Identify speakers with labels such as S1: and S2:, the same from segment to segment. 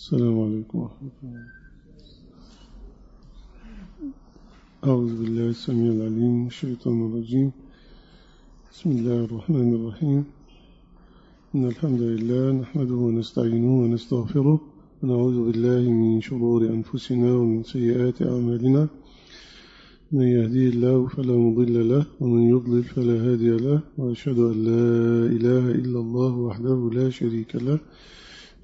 S1: السلام عليكم ورحمة الله أعوذ بالله السميع العليم الشيطان الرجيم بسم الله الرحمن الرحيم إن الحمد لله نحمده ونستعينه ونستغفره ونعوذ بالله من شرور أنفسنا ومن سيئات أعمالنا من يهدي الله فلا مضل له ومن يضلل فلا هادي له وأشهد أن لا إله إلا الله وحده لا شريك له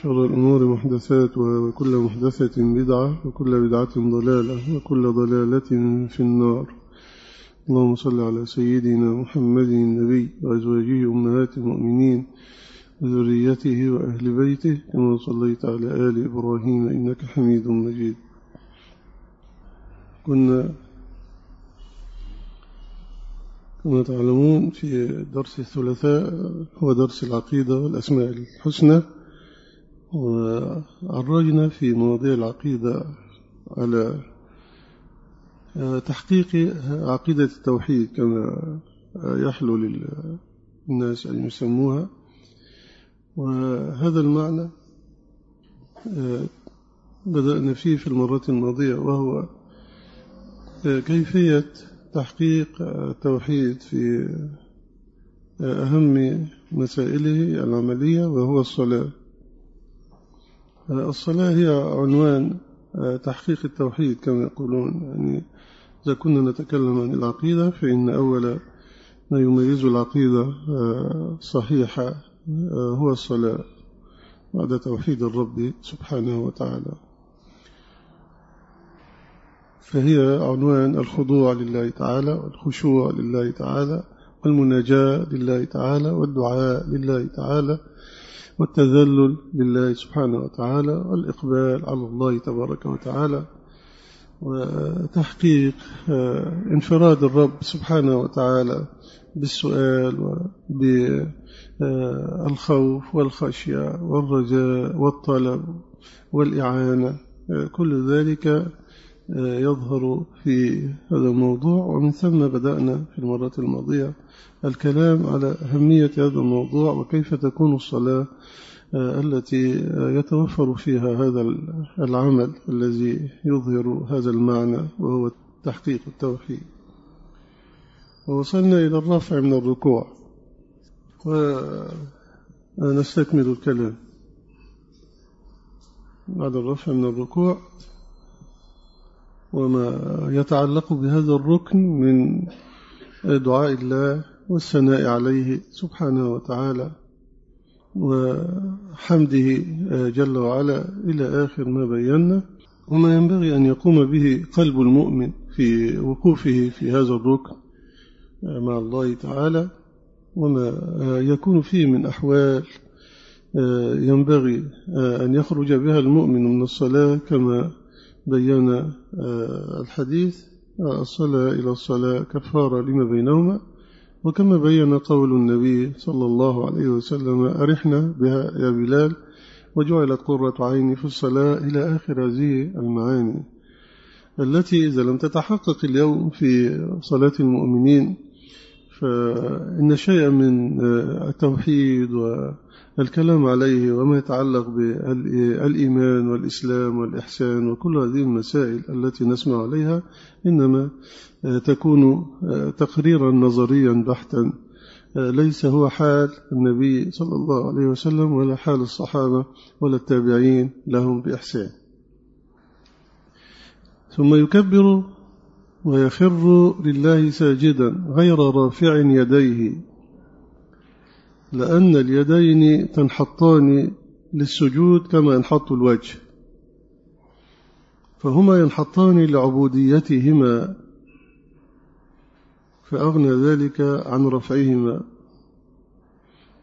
S1: شر الأمور محدثات وكل محدثة بدعة وكل بدعة ضلالة وكل ضلالة في النار اللهم صل على سيدنا محمد النبي وأزواجه أمهات المؤمنين وذريته وأهل بيته كما صليت على آل إبراهيم إنك حميد مجيد كنا كما تعلمون في درس الثلاثاء هو درس العقيدة والأسماء الحسنى وعرجنا في مواضيع العقيدة على آه، تحقيق عقيدة التوحيد كما آه، يحلو للناس أن يسموها وهذا المعنى آه، بدأنا فيه في المرات الماضية وهو كيفية تحقيق التوحيد في أهم مسائله العملية وهو الصلاة الصلاة هي عنوان آه، تحقيق التوحيد كما يقولون يعني إذا كنا نتكلم عن العقيدة فإن أول ما يميز العقيدة آه، صحيحة آه، هو الصلاة بعد توحيد الرب سبحانه وتعالى فهي عنوان الخضوع لله تعالى والخشوع لله تعالى والمناجاة لله تعالى والدعاء لله تعالى والتذلل لله سبحانه وتعالى والإقبال على الله تبارك وتعالى وتحقيق آه، انفراد الرب سبحانه وتعالى بالسؤال وبالخوف آه، والخشية والرجاء والطلب والإعانة آه، كل ذلك يظهر في هذا الموضوع ومن ثم بدأنا في المرة الماضية الكلام على أهمية هذا الموضوع وكيف تكون الصلاة آه، التي يتوفر فيها هذا العمل الذي يظهر هذا المعنى وهو تحقيق التوحيد ووصلنا إلى الرفع من الركوع ونستكمل آه، الكلام بعد الرفع من الركوع وما يتعلق بهذا الركن من دعاء الله والثناء عليه سبحانه وتعالى وحمده جل وعلا إلى آخر ما بينا وما ينبغي أن يقوم به قلب المؤمن في وقوفه في هذا الركن مع الله تعالى وما يكون فيه من أحوال ينبغي أن يخرج بها المؤمن من الصلاة كما بينا آه، الحديث آه، الصلاة إلى الصلاة كفارة لما بينهما وكما بين قول النبي صلى الله عليه وسلم أرحنا بها يا بلال وجعلت قرة عيني في الصلاة إلى آخر هذه المعاني التي إذا لم تتحقق اليوم في صلاة المؤمنين فإن شيئا من آه، التوحيد و الكلام عليه وما يتعلق بالإيمان والإسلام والإحسان وكل هذه المسائل التي نسمع عليها إنما آه، تكون آه، تقريرا نظريا بحتا آه، ليس هو حال النبي صلى الله عليه وسلم ولا حال الصحابة ولا التابعين لهم بإحسان ثم يكبر ويخر لله ساجدا غير رافع يديه لأن اليدين تنحطان للسجود كما ينحط الوجه فهما ينحطان لعبوديتهما فأغنى ذلك عن رفعهما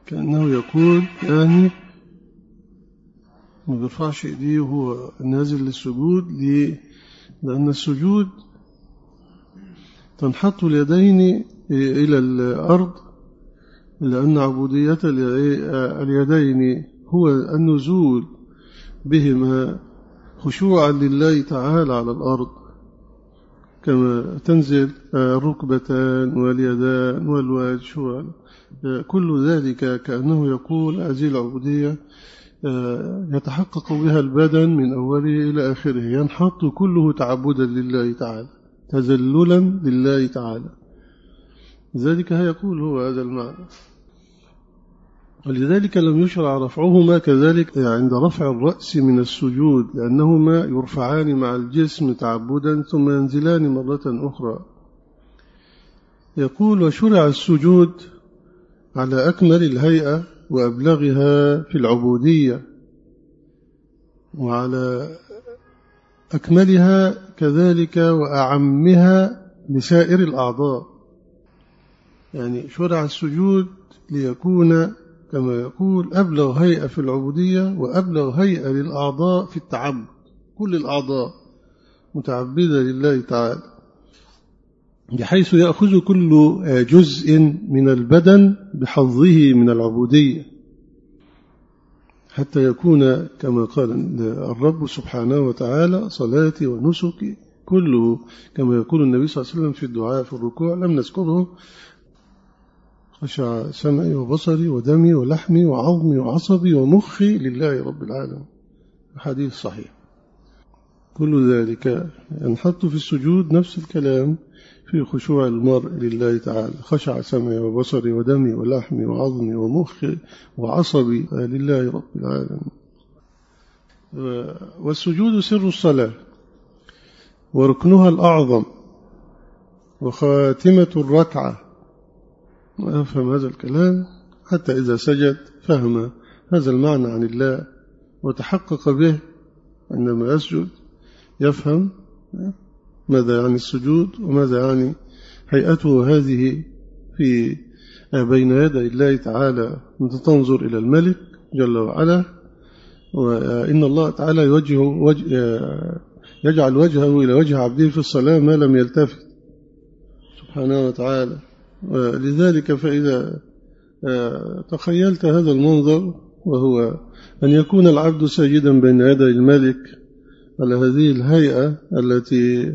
S1: كأنه يقول يعني ما بيرفعش ايديه وهو نازل للسجود لأن السجود تنحط اليدين إلى الأرض لأن عبودية اليدين هو النزول بهما خشوعا لله تعالى على الأرض كما تنزل الركبتان آه، واليدان والوجه كل ذلك كأنه يقول هذه العبودية آه، يتحقق بها البدن من أوله إلى آخره ينحط كله تعبدا لله تعالى تذللا لله تعالى ذلك يقول هو هذا المعنى ولذلك لم يشرع رفعهما كذلك آه، عند رفع الرأس من السجود لأنهما يرفعان مع الجسم تعبدا ثم ينزلان مرة أخرى يقول وشرع السجود على أكمل الهيئة وأبلغها في العبودية وعلى أكملها كذلك وأعمها لسائر الأعضاء يعني شرع السجود ليكون كما يقول أبلغ هيئة في العبودية وأبلغ هيئة للأعضاء في التعبد كل الأعضاء متعبدة لله تعالى بحيث يأخذ كل جزء من البدن بحظه من العبودية حتى يكون كما قال الرب سبحانه وتعالى صلاتي ونسكي كله كما يقول النبي صلى الله عليه وسلم في الدعاء في الركوع لم نذكره خشع سمعي وبصري ودمي ولحمي وعظمي وعصبي ومخي لله رب العالمين حديث صحيح كل ذلك انحط في السجود نفس الكلام في خشوع المرء لله تعالى خشع سمعي وبصري ودمي ولحمي وعظمي ومخي وعصبي لله رب العالمين والسجود سر الصلاة وركنها الأعظم وخاتمة الركعة ويفهم هذا الكلام حتى إذا سجد فهم هذا المعنى عن الله وتحقق به عندما يسجد يفهم ماذا يعني السجود وماذا يعني هيئته هذه في بين يدي الله تعالى أنت تنظر إلى الملك جل وعلا وإن الله تعالى يوجه وجه يجعل وجهه إلى وجه عبده في الصلاة ما لم يلتفت سبحانه وتعالى ولذلك فإذا آه، تخيلت هذا المنظر وهو أن يكون العبد سيدا بين يدي الملك على هذه الهيئة التي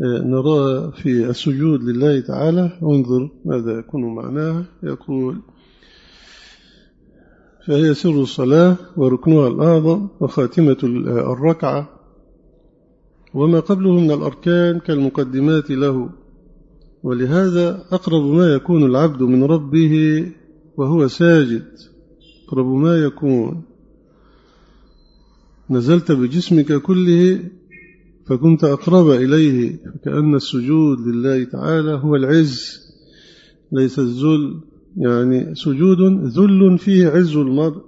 S1: آه، نراها في السجود لله تعالى انظر ماذا يكون معناها يقول فهي سر الصلاة وركنها الأعظم وخاتمة آه، الركعة وما قبله من الأركان كالمقدمات له ولهذا أقرب ما يكون العبد من ربه وهو ساجد أقرب ما يكون نزلت بجسمك كله فكنت أقرب إليه فكأن السجود لله تعالى هو العز ليس الذل يعني سجود ذل فيه عز المرء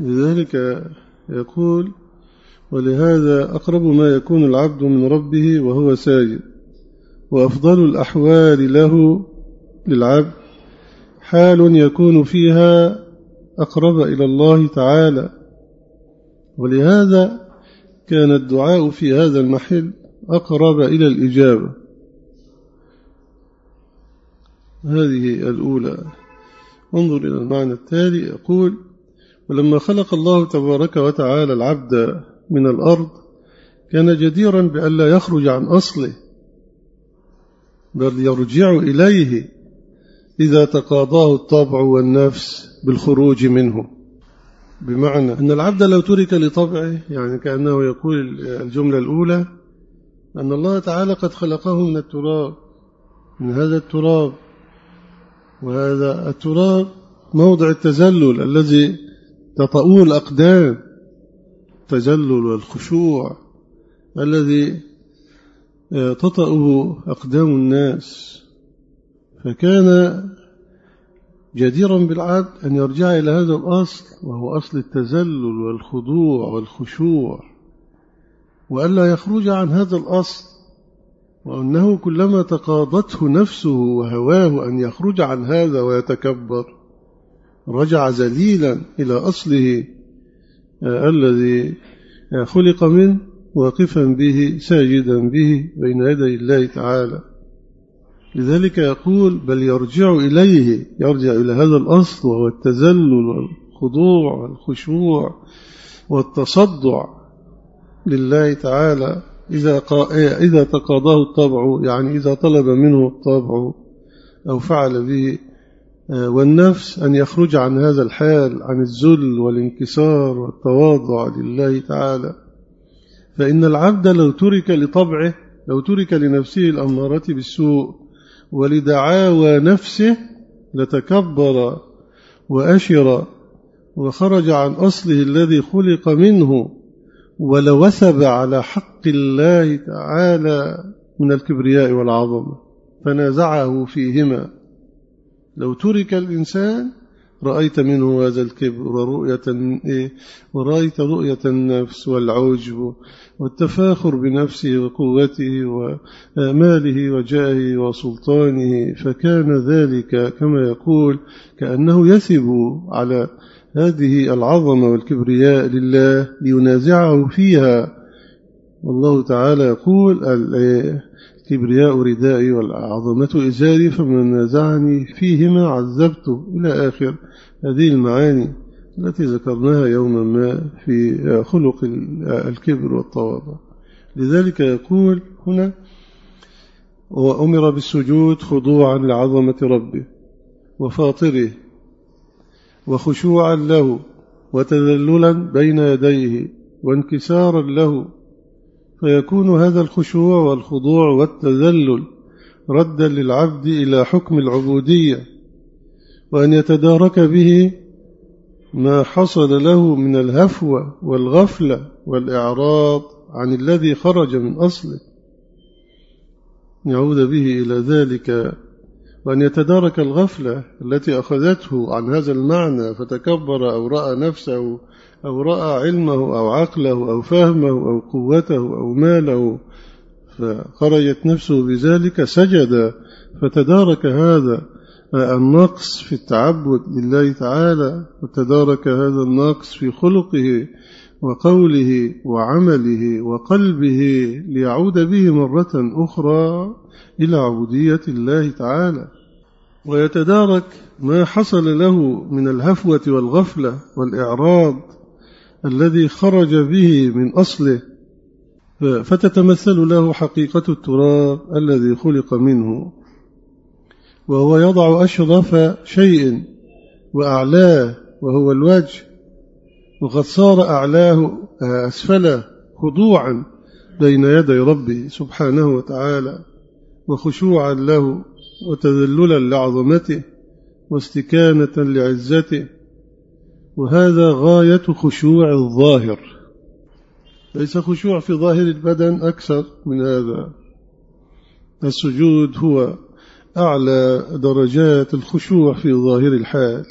S1: لذلك يقول ولهذا أقرب ما يكون العبد من ربه وهو ساجد وأفضل الأحوال له للعبد حال يكون فيها أقرب إلى الله تعالى ولهذا كان الدعاء في هذا المحل أقرب إلى الإجابة هذه الأولى انظر إلى المعنى التالي يقول ولما خلق الله تبارك وتعالى العبد من الأرض كان جديرا بأن لا يخرج عن أصله بل يرجع إليه إذا تقاضاه الطبع والنفس بالخروج منه بمعنى أن العبد لو ترك لطبعه يعني كأنه يقول الجملة الأولى أن الله تعالى قد خلقه من التراب من هذا التراب وهذا التراب موضع التزلل الذي تطأوه الأقدام التزلل والخشوع الذي تطأه أقدام الناس فكان جديرا بالعد أن يرجع إلى هذا الأصل وهو أصل التزلل والخضوع والخشوع وألا يخرج عن هذا الأصل وأنه كلما تقاضته نفسه وهواه أن يخرج عن هذا ويتكبر رجع ذليلا إلى أصله آه، الذي آه، خلق منه واقفا به ساجدا به بين يدي الله تعالى لذلك يقول بل يرجع إليه يرجع إلى هذا الأصل وهو التذلل والخضوع والخشوع والتصدع لله تعالى إذا, قا... إذا تقاضاه الطبع يعني إذا طلب منه الطبع أو فعل به آه، والنفس أن يخرج عن هذا الحال عن الذل والانكسار والتواضع لله تعالى فإن العبد لو ترك لطبعه لو ترك لنفسه الأمارة بالسوء ولدعاوى نفسه لتكبر وأشر وخرج عن أصله الذي خلق منه ولوثب على حق الله تعالى من الكبرياء والعظمة فنازعه فيهما لو ترك الإنسان رأيت منه هذا الكبر ورؤية إيه ورأيت رؤية النفس والعجب والتفاخر بنفسه وقوته وماله وجاهه وسلطانه فكان ذلك كما يقول كأنه يثب على هذه العظمة والكبرياء لله لينازعه فيها والله تعالى يقول كبرياء ردائي والعظمة إزاري فمن نزعني فيهما عذبته إلى آخر هذه المعاني التي ذكرناها يوما ما في خلق الكبر والتواضع لذلك يقول هنا وأمر بالسجود خضوعا لعظمة ربه وفاطره وخشوعا له وتذللا بين يديه وانكسارا له فيكون هذا الخشوع والخضوع والتذلل ردا للعبد إلى حكم العبودية وأن يتدارك به ما حصل له من الهفوة والغفلة والإعراض عن الذي خرج من أصله يعود به إلى ذلك وأن يتدارك الغفلة التي أخذته عن هذا المعنى فتكبر أو رأى نفسه أو رأى علمه أو عقله أو فهمه أو قوته أو ماله فقريت نفسه بذلك سجد فتدارك هذا النقص في التعبد لله تعالى وتدارك هذا النقص في خلقه وقوله وعمله وقلبه ليعود به مرة أخرى إلى عبودية الله تعالى ويتدارك ما حصل له من الهفوة والغفلة والإعراض الذي خرج به من أصله فتتمثل له حقيقة التراب الذي خلق منه وهو يضع أشرف شيء وأعلاه وهو الوجه وقد صار أعلاه آه، أسفله خضوعا بين يدي ربه سبحانه وتعالى وخشوعا له وتذللا لعظمته واستكانة لعزته وهذا غاية خشوع الظاهر ليس خشوع في ظاهر البدن أكثر من هذا السجود هو أعلى درجات الخشوع في ظاهر الحال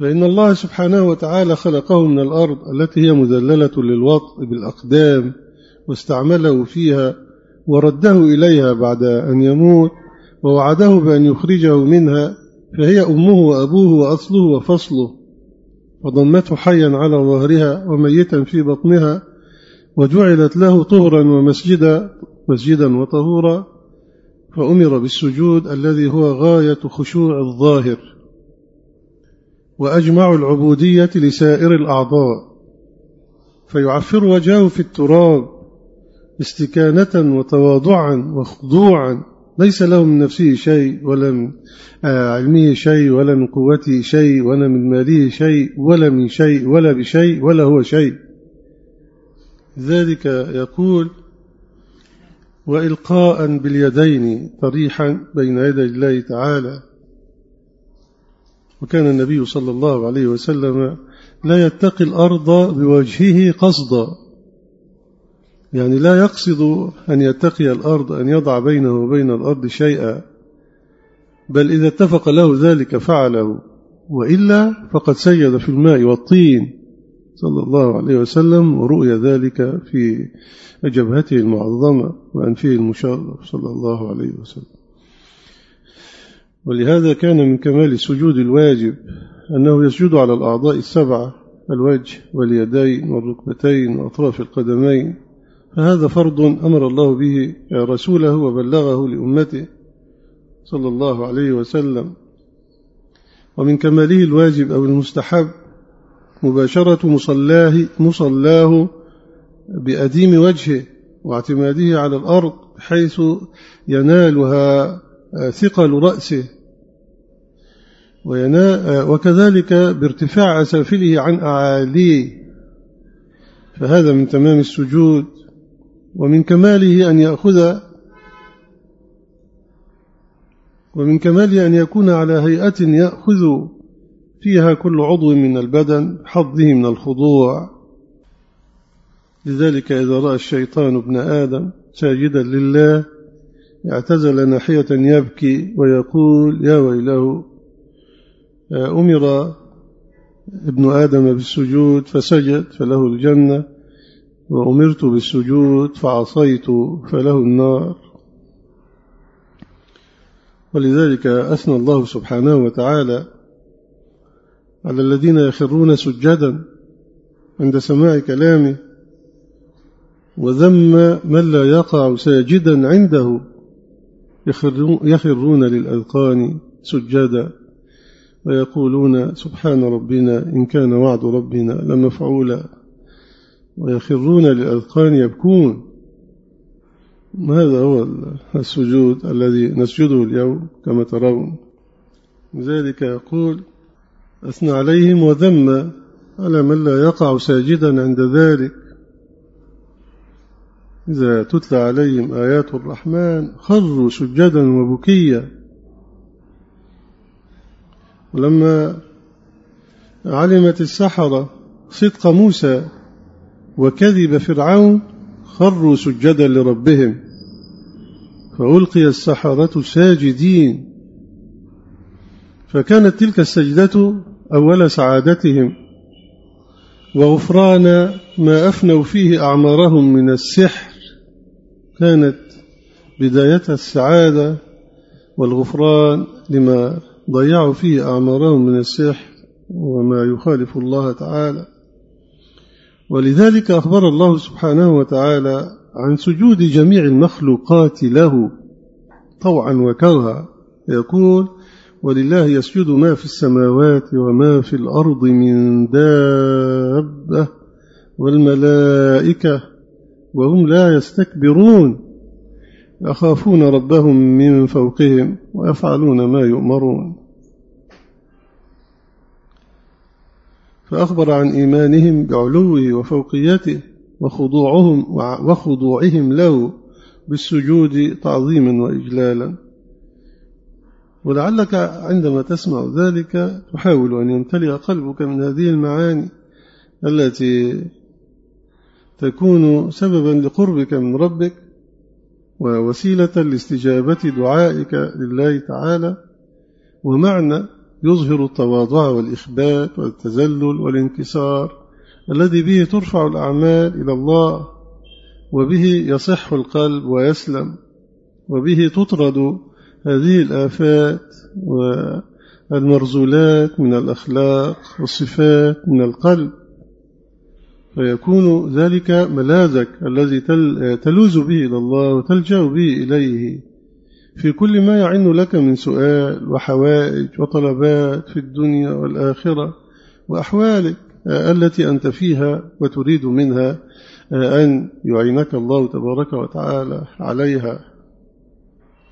S1: فإن الله سبحانه وتعالى خلقه من الأرض التي هي مذللة للوطء بالأقدام واستعمله فيها ورده إليها بعد أن يموت ووعده بأن يخرجه منها فهي أمه وأبوه وأصله وفصله وضمته حيا على ظهرها وميتا في بطنها وجعلت له طهرا ومسجدا مسجدا وطهورا فأمر بالسجود الذي هو غاية خشوع الظاهر وأجمع العبودية لسائر الأعضاء فيعفر وجهه في التراب استكانة وتواضعا وخضوعا ليس له من نفسه شيء ولا من آه، علمه شيء ولا من قوته شيء ولا من ماله شيء ولا من شيء ولا بشيء ولا هو شيء ذلك يقول وإلقاء باليدين طريحا بين يدي الله تعالى وكان النبي صلى الله عليه وسلم لا يتقي الأرض بوجهه قصدا يعني لا يقصد أن يتقي الأرض أن يضع بينه وبين الأرض شيئا بل إذا اتفق له ذلك فعله وإلا فقد سيد في الماء والطين صلى الله عليه وسلم ورؤي ذلك في جبهته المعظمة وأنفه المشرف صلى الله عليه وسلم ولهذا كان من كمال السجود الواجب أنه يسجد على الأعضاء السبعة الوجه واليدين والركبتين وأطراف القدمين فهذا فرض أمر الله به رسوله وبلغه لأمته صلى الله عليه وسلم ومن كماله الواجب أو المستحب مباشرة مصلاه, مصلاه بأديم وجهه واعتماده على الأرض حيث ينالها ثقل رأسه وكذلك بارتفاع أسافله عن أعاليه فهذا من تمام السجود ومن كماله أن يأخذ ومن كماله أن يكون على هيئة يأخذ فيها كل عضو من البدن حظه من الخضوع لذلك إذا رأى الشيطان ابن آدم ساجدا لله اعتزل ناحية يبكي ويقول يا ويله آه، أمر ابن آدم بالسجود فسجد فله الجنة وأمرت بالسجود فعصيت فله النار ولذلك أثنى الله سبحانه وتعالى على الذين يخرون سجدا عند سماع كلامه وذم من لا يقع ساجدا عنده يخرون للأذقان سجدا ويقولون سبحان ربنا إن كان وعد ربنا لمفعولا ويخرون للأذقان يبكون هذا هو السجود الذي نسجده اليوم كما ترون لذلك يقول أثنى عليهم وذم على من لا يقع ساجدا عند ذلك إذا تتلى عليهم آيات الرحمن خروا سجدا وبكيا ولما علمت السحرة صدق موسى وكذب فرعون خروا سجدا لربهم فألقي السحرة ساجدين فكانت تلك السجدة أول سعادتهم وغفران ما أفنوا فيه أعمارهم من السحر كانت بداية السعادة والغفران لما ضيعوا فيه أعمارهم من السحر وما يخالف الله تعالى ولذلك أخبر الله سبحانه وتعالى عن سجود جميع المخلوقات له طوعا وكرها يقول ولله يسجد ما في السماوات وما في الأرض من دابة والملائكة وهم لا يستكبرون يخافون ربهم من فوقهم ويفعلون ما يؤمرون فأخبر عن إيمانهم بعلوه وفوقيته وخضوعهم وخضوعهم له بالسجود تعظيما وإجلالا ولعلك عندما تسمع ذلك تحاول أن يمتلئ قلبك من هذه المعاني التي تكون سببا لقربك من ربك ووسيلة لاستجابة دعائك لله تعالى ومعنى يظهر التواضع والإخبات والتذلل والانكسار الذي به ترفع الأعمال إلى الله وبه يصح القلب ويسلم وبه تطرد هذه الآفات والمرزولات من الأخلاق والصفات من القلب فيكون ذلك ملاذك الذي تلوز به إلى الله وتلجأ به إليه في كل ما يعن لك من سؤال وحوائج وطلبات في الدنيا والآخرة وأحوالك التي أنت فيها وتريد منها أن يعينك الله تبارك وتعالى عليها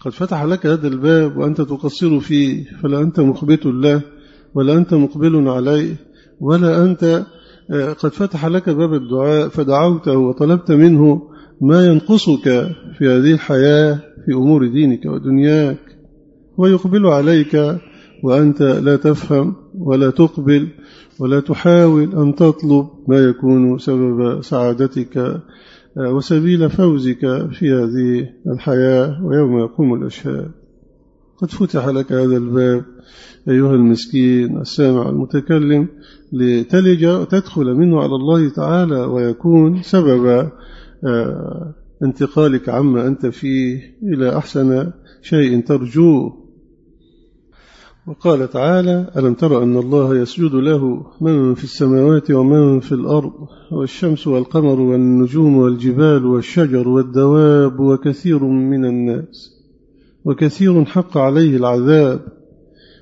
S1: قد فتح لك هذا الباب وأنت تقصر فيه فلا أنت مخبت له ولا أنت مقبل عليه ولا أنت قد فتح لك باب الدعاء فدعوته وطلبت منه ما ينقصك في هذه الحياة في أمور دينك ودنياك ويقبل عليك وأنت لا تفهم ولا تقبل ولا تحاول أن تطلب ما يكون سبب سعادتك آه، وسبيل فوزك في هذه الحياة ويوم يقوم الأشهاد قد فتح لك هذا الباب أيها المسكين السامع المتكلم لتلج وتدخل منه على الله تعالى ويكون سبب آه، انتقالك عما أنت فيه إلى أحسن شيء ترجوه وقال تعالى ألم تر أن الله يسجد له من في السماوات ومن في الأرض والشمس والقمر والنجوم والجبال والشجر والدواب وكثير من الناس وكثير حق عليه العذاب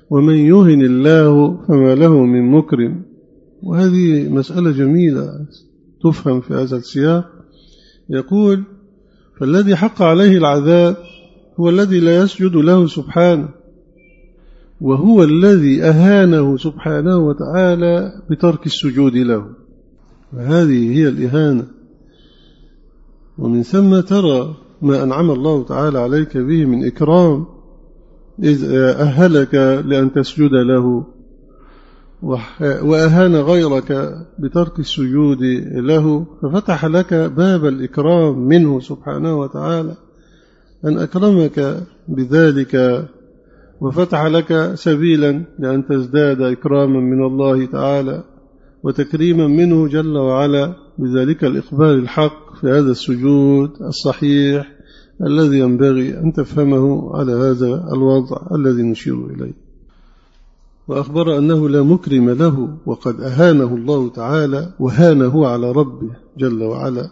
S1: ومن يهن الله فما له من مكرم وهذه مسألة جميلة تفهم في هذا السياق يقول فالذي حق عليه العذاب هو الذي لا يسجد له سبحانه وهو الذي أهانه سبحانه وتعالى بترك السجود له وهذه هي الإهانة ومن ثم ترى ما أنعم الله تعالى عليك به من إكرام إذ أهلك لأن تسجد له وأهان غيرك بترك السجود له ففتح لك باب الإكرام منه سبحانه وتعالى أن أكرمك بذلك وفتح لك سبيلا لأن تزداد إكراما من الله تعالى وتكريما منه جل وعلا بذلك الإقبال الحق في هذا السجود الصحيح الذي ينبغي أن تفهمه على هذا الوضع الذي نشير إليه وأخبر أنه لا مكرم له وقد أهانه الله تعالى وهانه على ربه جل وعلا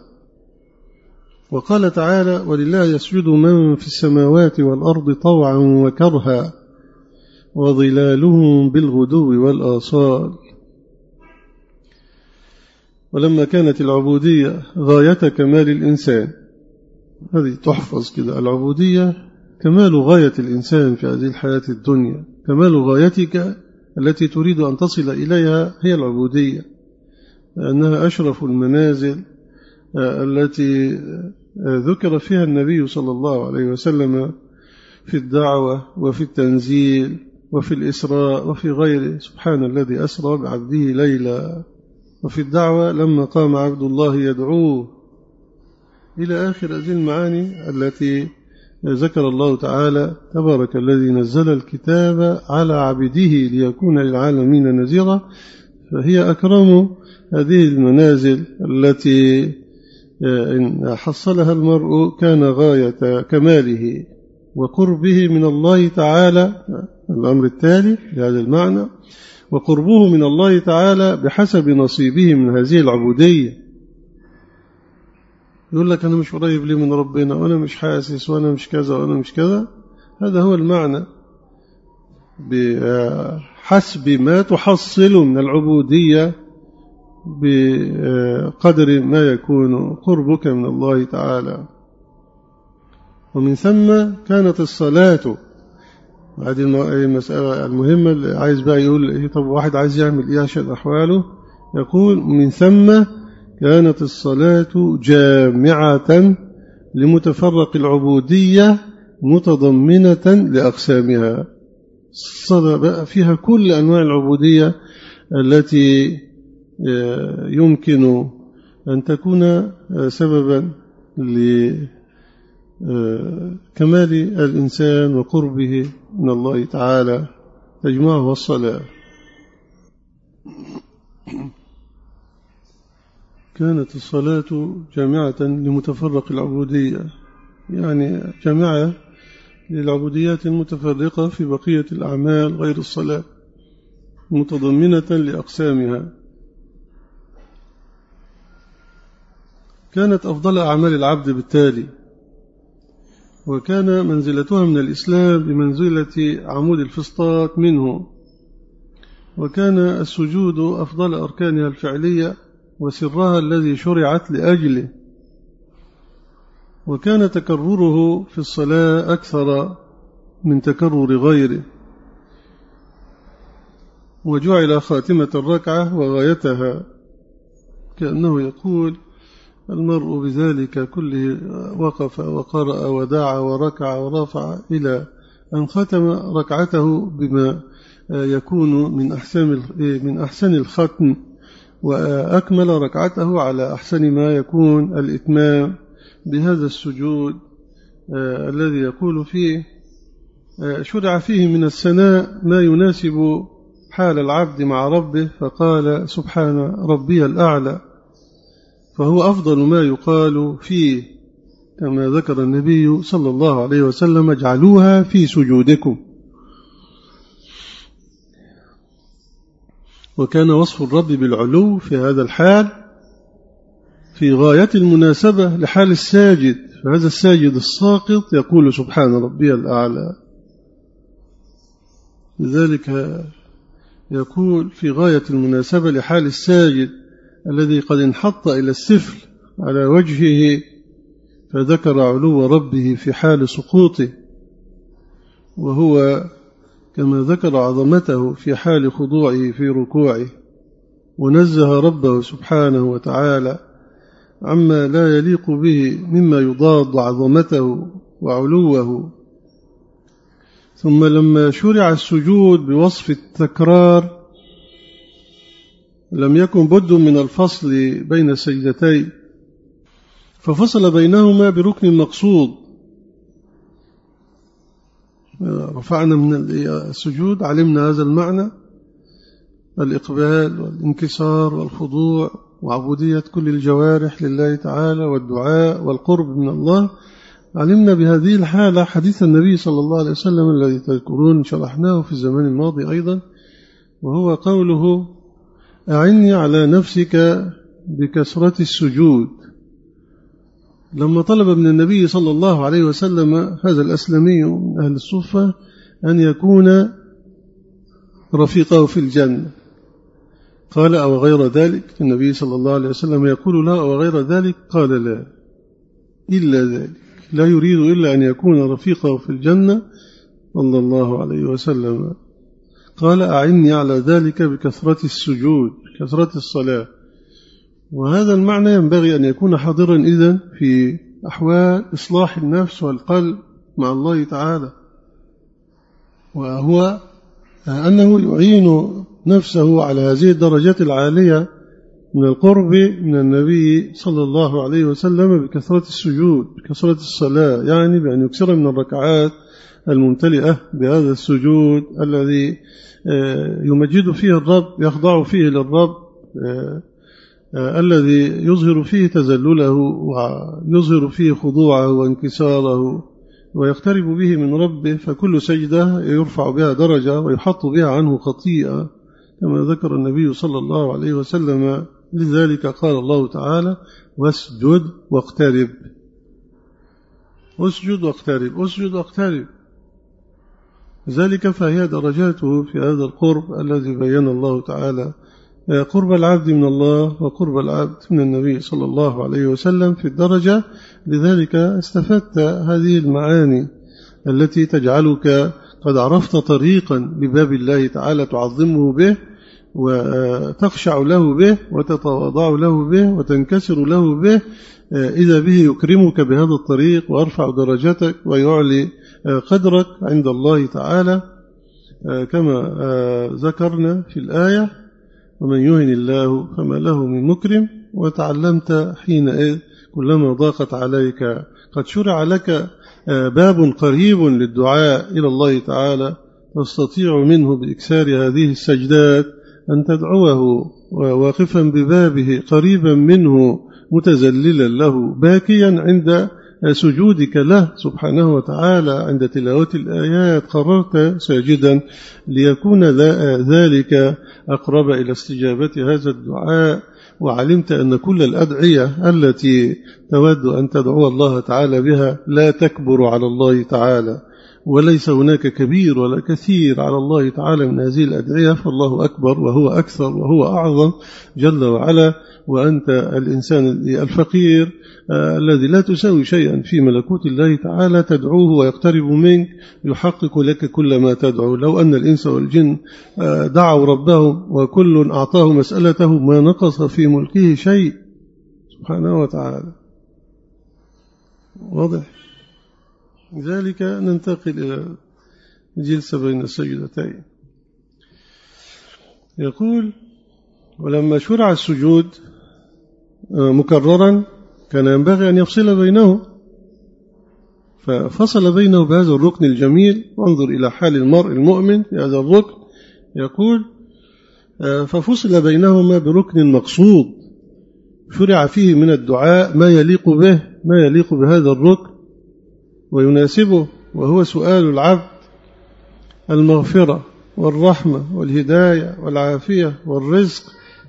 S1: وقال تعالى ولله يسجد من في السماوات والأرض طوعا وكرها وظلالهم بالغدو والآصال ولما كانت العبودية غاية كمال الإنسان هذه تحفظ كده العبودية كمال غاية الإنسان في هذه الحياة الدنيا كمال غايتك التي تريد أن تصل إليها هي العبودية أنها أشرف المنازل آه، التي آه، ذكر فيها النبي صلى الله عليه وسلم في الدعوة وفي التنزيل وفي الإسراء وفي غيره سبحان الذي أسرى بعبده ليلا وفي الدعوة لما قام عبد الله يدعوه إلى آخر هذه المعاني التي ذكر الله تعالى تبارك الذي نزل الكتاب على عبده ليكون للعالمين نذيرا فهي أكرم هذه المنازل التي آه، إن حصلها المرء كان غاية كماله وقربه من الله تعالى الأمر التالي بهذا المعنى وقربه من الله تعالى بحسب نصيبه من هذه العبودية يقول لك أنا مش قريب لي من ربنا وأنا مش حاسس وأنا مش كذا وأنا مش كذا هذا هو المعنى بحسب ما تحصل من العبودية بقدر ما يكون قربك من الله تعالى ومن ثم كانت الصلاة هذه المسألة المهمة اللي عايز بقى يقول إيه طب واحد عايز يعمل إيه عشان أحواله يقول من ثم كانت الصلاة جامعة لمتفرق العبودية متضمنة لأقسامها الصلاة بقى فيها كل أنواع العبودية التي آه، يمكن أن تكون آه، سببا لكمال آه، الإنسان وقربه من الله تعالى تجمعه الصلاة كانت الصلاة جامعة لمتفرق العبودية يعني جامعة للعبوديات المتفرقة في بقية الأعمال غير الصلاة متضمنة لأقسامها كانت أفضل أعمال العبد بالتالي وكان منزلتها من الإسلام بمنزلة عمود الفسطاط منه وكان السجود أفضل أركانها الفعلية وسرها الذي شرعت لأجله وكان تكرره في الصلاة أكثر من تكرر غيره وجعل خاتمة الركعة وغايتها كأنه يقول المرء بذلك كله وقف وقرأ ودعا وركع ورفع إلى أن ختم ركعته بما يكون من أحسن إيه، الختم وأكمل ركعته على أحسن ما يكون الإتمام بهذا السجود آه، الذي يقول فيه آه، شرع فيه من السناء ما يناسب حال العبد مع ربه فقال سبحان ربي الأعلى فهو أفضل ما يقال فيه كما ذكر النبي صلى الله عليه وسلم اجعلوها في سجودكم وكان وصف الرب بالعلو في هذا الحال في غاية المناسبة لحال الساجد فهذا الساجد الساقط يقول سبحان ربي الأعلى لذلك يقول في غاية المناسبة لحال الساجد الذي قد انحط إلى السفل على وجهه فذكر علو ربه في حال سقوطه وهو كما ذكر عظمته في حال خضوعه في ركوعه ونزه ربه سبحانه وتعالى عما لا يليق به مما يضاد عظمته وعلوه ثم لما شرع السجود بوصف التكرار لم يكن بد من الفصل بين السجدتين ففصل بينهما بركن مقصود رفعنا من السجود علمنا هذا المعنى الإقبال والانكسار والخضوع وعبودية كل الجوارح لله تعالى والدعاء والقرب من الله علمنا بهذه الحالة حديث النبي صلى الله عليه وسلم الذي تذكرون شرحناه في الزمان الماضي أيضا وهو قوله أعني على نفسك بكسرة السجود لما طلب من النبي صلى الله عليه وسلم هذا الأسلمي من أهل الصفة أن يكون رفيقه في الجنة قال أو غير ذلك النبي صلى الله عليه وسلم يقول لا أو غير ذلك قال لا إلا ذلك لا يريد إلا أن يكون رفيقه في الجنة صلى الله عليه وسلم قال أعني على ذلك بكثرة السجود بكثرة الصلاة وهذا المعنى ينبغي أن يكون حاضرا إذا في أحوال إصلاح النفس والقلب مع الله تعالى وهو أنه يعين نفسه على هذه الدرجات العالية من القرب من النبي صلى الله عليه وسلم بكثرة السجود بكثرة الصلاة يعني بأن يكثر من الركعات الممتلئة بهذا السجود الذي آه، يمجد فيه الرب يخضع فيه للرب آه، آه، الذي يظهر فيه تزلله ويظهر فيه خضوعه وانكساره ويقترب به من ربه فكل سجدة يرفع بها درجة ويحط بها عنه خطيئة كما ذكر النبي صلى الله عليه وسلم لذلك قال الله تعالى واسجد واقترب اسجد واقترب اسجد واقترب ذلك فهي درجاته في هذا القرب الذي بين الله تعالى قرب العبد من الله وقرب العبد من النبي صلى الله عليه وسلم في الدرجة لذلك استفدت هذه المعاني التي تجعلك قد عرفت طريقا لباب الله تعالى تعظمه به وتخشع له به وتتواضع له به وتنكسر له به إذا به يكرمك بهذا الطريق ويرفع درجتك ويعلي قدرك عند الله تعالى كما ذكرنا في الآية ومن يهن الله فما له من مكرم وتعلمت حينئذ كلما ضاقت عليك قد شرع لك آه، باب قريب للدعاء إلى الله تعالى تستطيع منه بإكسار هذه السجدات أن تدعوه واقفا ببابه قريبا منه متزللا له باكيا عند سجودك له سبحانه وتعالى عند تلاوة الآيات قررت ساجدا ليكون ذلك أقرب إلى استجابة هذا الدعاء وعلمت أن كل الأدعية التي تود أن تدعو الله تعالى بها لا تكبر على الله تعالى وليس هناك كبير ولا كثير على الله تعالى من هذه الأدعية فالله أكبر وهو أكثر وهو أعظم جل وعلا وأنت الإنسان الفقير آه، الذي لا تساوي شيئا في ملكوت الله تعالى تدعوه ويقترب منك يحقق لك كل ما تدعو لو أن الإنس والجن آه، دعوا ربهم وكل أعطاه مسألته ما نقص في ملكه شيء سبحانه وتعالى واضح ذلك ننتقل إلى جلسة بين السجدتين يقول ولما شرع السجود آه، مكررا كان ينبغي أن يفصل بينه ففصل بينه بهذا الركن الجميل وانظر إلى حال المرء المؤمن في هذا الركن يقول آه، ففصل بينهما بركن مقصود شرع فيه من الدعاء ما يليق به ما يليق بهذا الركن ويناسبه وهو سؤال العبد المغفرة والرحمة والهداية والعافية والرزق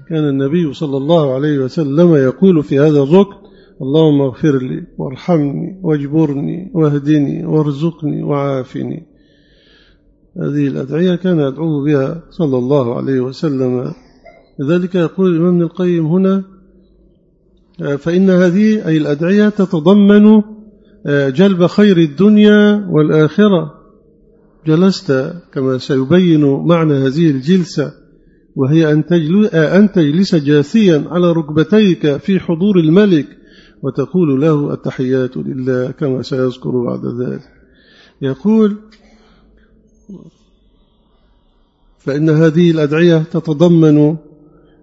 S1: كان النبي صلى الله عليه وسلم يقول في هذا الركن اللهم اغفر لي وارحمني واجبرني واهدني وارزقني وعافني هذه الأدعية كان يدعوه بها صلى الله عليه وسلم لذلك يقول الإمام ابن القيم هنا فإن هذه أي الأدعية تتضمن آه، جلب خير الدنيا والآخرة جلست كما سيبين معنى هذه الجلسة وهي آه، أن تجلس جاثيا على ركبتيك في حضور الملك وتقول له التحيات لله كما سيذكر بعد ذلك يقول فإن هذه الأدعية تتضمن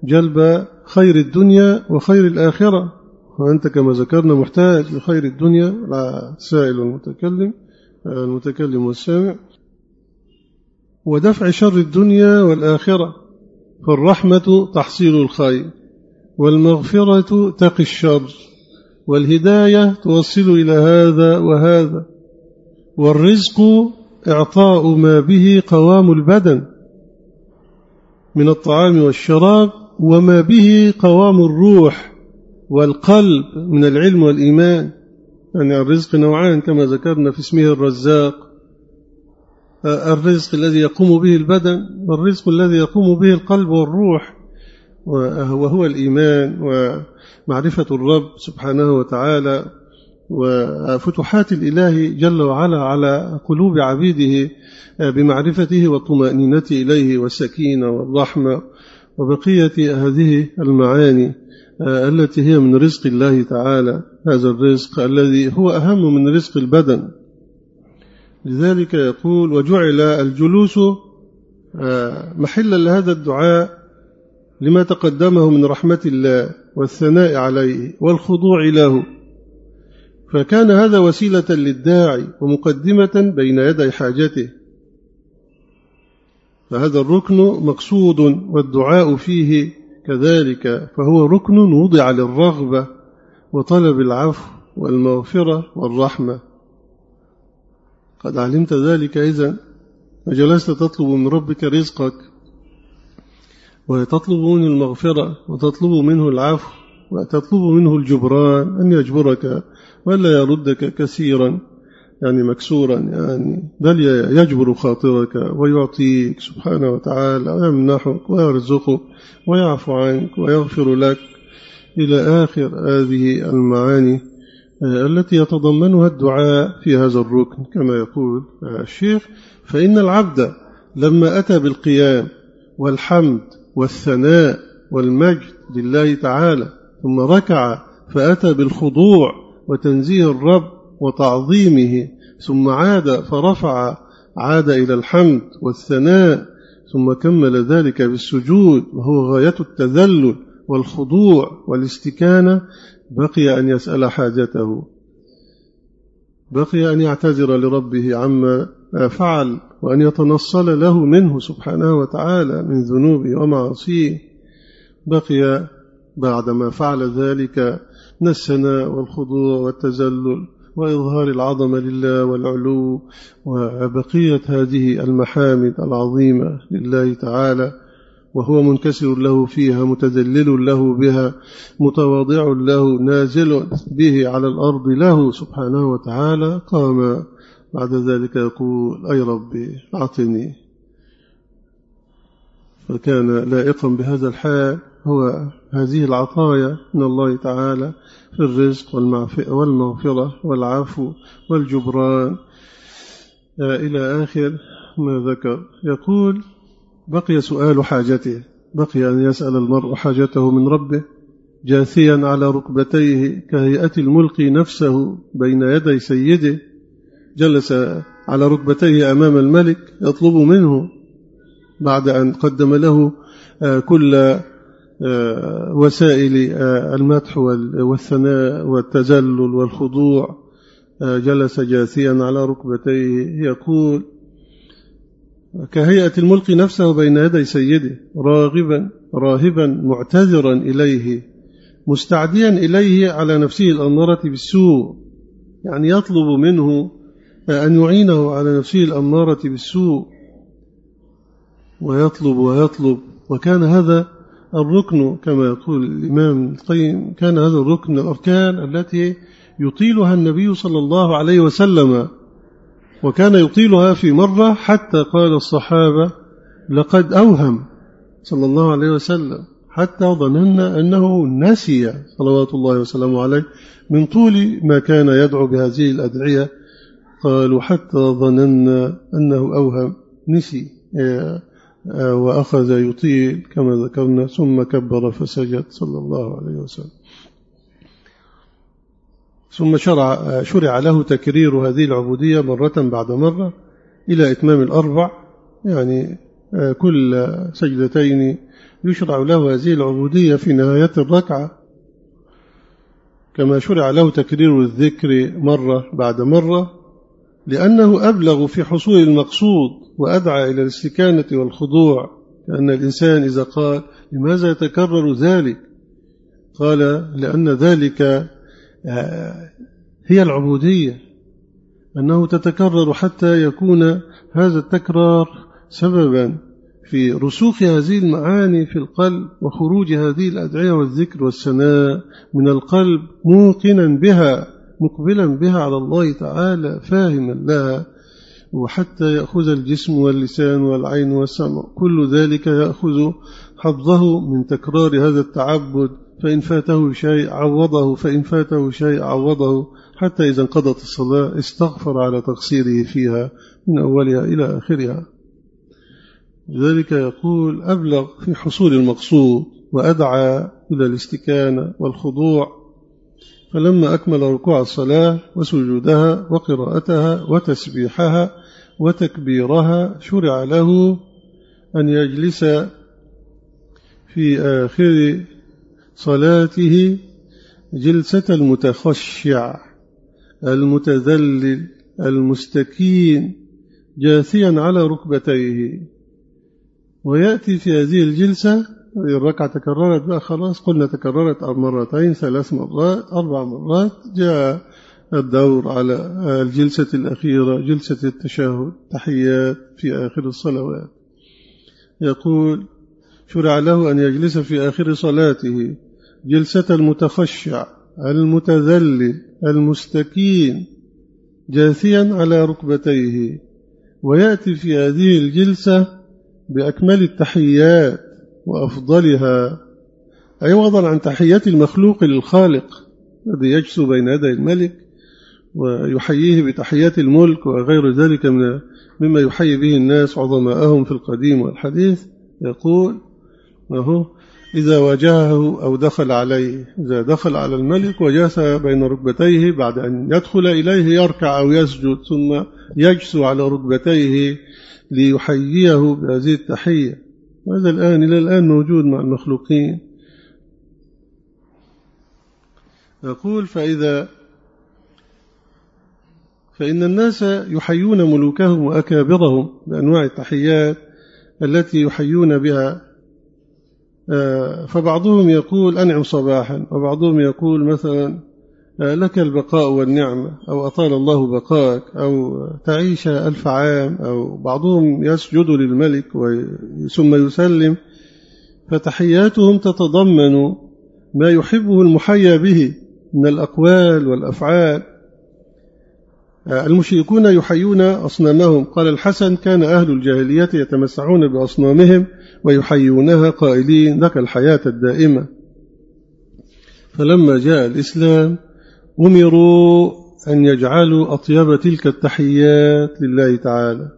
S1: جلب خير الدنيا وخير الآخرة وأنت كما ذكرنا محتاج لخير الدنيا السائل والمتكلم المتكلم والسامع ودفع شر الدنيا والآخرة فالرحمة تحصيل الخير والمغفرة تقي الشر والهداية توصل إلى هذا وهذا والرزق إعطاء ما به قوام البدن من الطعام والشراب وما به قوام الروح والقلب من العلم والإيمان يعني الرزق نوعان كما ذكرنا في اسمه الرزاق آه، الرزق الذي يقوم به البدن والرزق الذي يقوم به القلب والروح وهو الإيمان ومعرفة الرب سبحانه وتعالى وفتحات الإله جل وعلا على قلوب عبيده آه، بمعرفته والطمأنينة إليه والسكينة والرحمة وبقية هذه المعاني آه، التي هي من رزق الله تعالى هذا الرزق الذي هو أهم من رزق البدن لذلك يقول وجعل الجلوس آه، محلا لهذا الدعاء لما تقدمه من رحمة الله والثناء عليه والخضوع له فكان هذا وسيلة للداعي ومقدمة بين يدي حاجته فهذا الركن مقصود والدعاء فيه كذلك فهو ركن وضع للرغبة وطلب العفو والمغفرة والرحمة قد علمت ذلك إذا وجلست تطلب من ربك رزقك وتطلب منه المغفرة وتطلب منه العفو وتطلب منه الجبران أن يجبرك ولا يردك كثيرا يعني مكسورا يعني بل يجبر خاطرك ويعطيك سبحانه وتعالى ويمنحك ويرزقك ويعفو عنك ويغفر لك إلى آخر هذه المعاني آه، التي يتضمنها الدعاء في هذا الركن كما يقول آه، الشيخ فإن العبد لما أتى بالقيام والحمد والثناء والمجد لله تعالى ثم ركع فأتى بالخضوع وتنزيه الرب وتعظيمه ثم عاد فرفع عاد إلى الحمد والثناء ثم كمل ذلك بالسجود وهو غاية التذلل والخضوع والاستكانة بقي أن يسأل حاجته بقي أن يعتذر لربه عما فعل وأن يتنصل له منه سبحانه وتعالى من ذنوبه ومعاصيه بقي بعدما فعل ذلك من السناء والخضوع والتذلل وإظهار العظمة لله والعلو وبقية هذه المحامد العظيمة لله تعالى وهو منكسر له فيها متذلل له بها متواضع له نازل به على الأرض له سبحانه وتعالى قام بعد ذلك يقول أي ربي أعطني فكان لائقا بهذا الحال هو هذه العطايا من الله تعالى في الرزق والمغفرة والعفو والجبران إلى آخر ما ذكر يقول بقي سؤال حاجته بقي أن يسأل المرء حاجته من ربه جاثيا على ركبتيه كهيئة الملقي نفسه بين يدي سيده جلس على ركبتيه أمام الملك يطلب منه بعد أن قدم له آه، كل آه، وسائل آه، المدح والثناء والتذلل والخضوع جلس جاثيا على ركبتيه يقول كهيئة الملقي نفسه بين يدي سيده راغبا راهبا معتذرا إليه مستعديا إليه على نفسه الأمارة بالسوء يعني يطلب منه أن يعينه على نفسه الأمارة بالسوء ويطلب ويطلب وكان هذا الركن كما يقول الإمام القيم كان هذا الركن الأركان التي يطيلها النبي صلى الله عليه وسلم وكان يطيلها في مرة حتى قال الصحابة لقد أوهم صلى الله عليه وسلم حتى ظننا أنه نسي صلوات الله وسلامه عليه من طول ما كان يدعو بهذه الأدعية قالوا حتى ظننا أنه أوهم نسي آه، آه، وأخذ يطيل كما ذكرنا ثم كبر فسجد صلى الله عليه وسلم ثم شرع, شرع له تكرير هذه العبودية مرة بعد مرة إلى إتمام الأربع يعني آه، كل سجدتين يشرع له هذه العبودية في نهاية الركعة كما شرع له تكرير الذكر مرة بعد مرة لأنه أبلغ في حصول المقصود وأدعى إلى الاستكانة والخضوع لأن الإنسان إذا قال لماذا يتكرر ذلك قال لأن ذلك آه، هي العبودية أنه تتكرر حتى يكون هذا التكرار سببا في رسوخ هذه المعاني في القلب وخروج هذه الأدعية والذكر والثناء من القلب موقنا بها مقبلا بها على الله تعالى فاهما لها وحتى يأخذ الجسم واللسان والعين والسمع كل ذلك يأخذ حظه من تكرار هذا التعبد فإن فاته شيء عوضه فإن فاته شيء عوضه حتى إذا انقضت الصلاة استغفر على تقصيره فيها من أولها إلى آخرها لذلك يقول أبلغ في حصول المقصود وأدعى إلى الاستكانة والخضوع فلما أكمل ركوع الصلاة وسجودها وقراءتها وتسبيحها وتكبيرها شرع له أن يجلس في آخر صلاته جلسة المتخشع المتذلل المستكين جاثيا على ركبتيه ويأتي في هذه الجلسة الركعة تكررت بقى خلاص قلنا تكررت مرتين ثلاث مرات أربع مرات جاء الدور على الجلسة الأخيرة جلسة التشهد تحيات في آخر الصلوات يقول شرع له أن يجلس في آخر صلاته جلسة المتخشع المتذلل المستكين جاثيا على ركبتيه ويأتي في هذه الجلسة بأكمل التحيات وأفضلها عوضا عن تحيات المخلوق للخالق الذي يجسو بين يدي الملك ويحييه بتحيات الملك وغير ذلك من مما يحيي به الناس عظماءهم في القديم والحديث يقول وهو إذا واجهه أو دخل عليه إذا دخل على الملك وجلس بين ركبتيه بعد أن يدخل إليه يركع أو يسجد ثم يجسو على ركبتيه ليحييه بهذه التحية وهذا الآن إلى الآن موجود مع المخلوقين يقول فإذا فإن الناس يحيون ملوكهم وأكابرهم بأنواع التحيات التي يحيون بها آه، فبعضهم يقول أنعم صباحا وبعضهم يقول مثلا آه، لك البقاء والنعمة أو أطال الله بقاك أو تعيش ألف عام أو بعضهم يسجد للملك ثم يسلم فتحياتهم تتضمن ما يحبه المحيا به من الأقوال والأفعال آه، المشركون يحيون أصنامهم قال الحسن كان أهل الجاهلية يتمسحون بأصنامهم ويحيونها قائلين لك الحياة الدائمة فلما جاء الإسلام أمروا أن يجعلوا أطيب تلك التحيات لله تعالى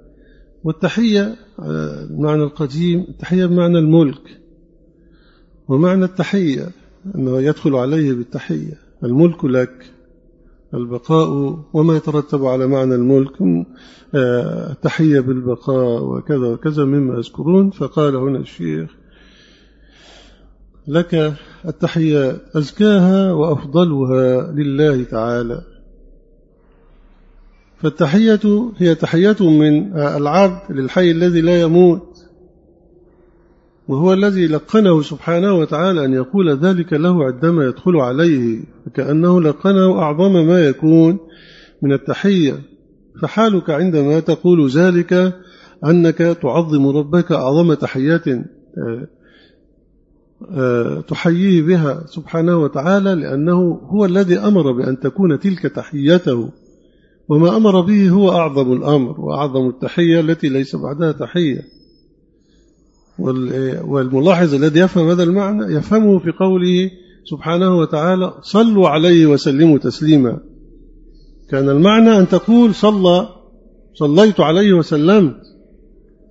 S1: والتحية المعنى آه، القديم التحية بمعنى الملك ومعنى التحية أنه يدخل عليه بالتحية الملك لك البقاء وما يترتب على معنى الملك آه، تحية بالبقاء وكذا وكذا مما أذكرون فقال هنا الشيخ لك التحية أزكاها وأفضلها لله تعالى فالتحية هي تحية من العبد للحي الذي لا يموت وهو الذي لقنه سبحانه وتعالى أن يقول ذلك له عندما يدخل عليه فكأنه لقنه أعظم ما يكون من التحية فحالك عندما تقول ذلك أنك تعظم ربك أعظم تحيات آه، آه، تحييه بها سبحانه وتعالى لأنه هو الذي أمر بأن تكون تلك تحيته وما أمر به هو أعظم الأمر وأعظم التحية التي ليس بعدها تحية والملاحظ الذي يفهم هذا المعنى يفهمه في قوله سبحانه وتعالى صلوا عليه وسلموا تسليما كان المعنى أن تقول صلى صليت عليه وسلمت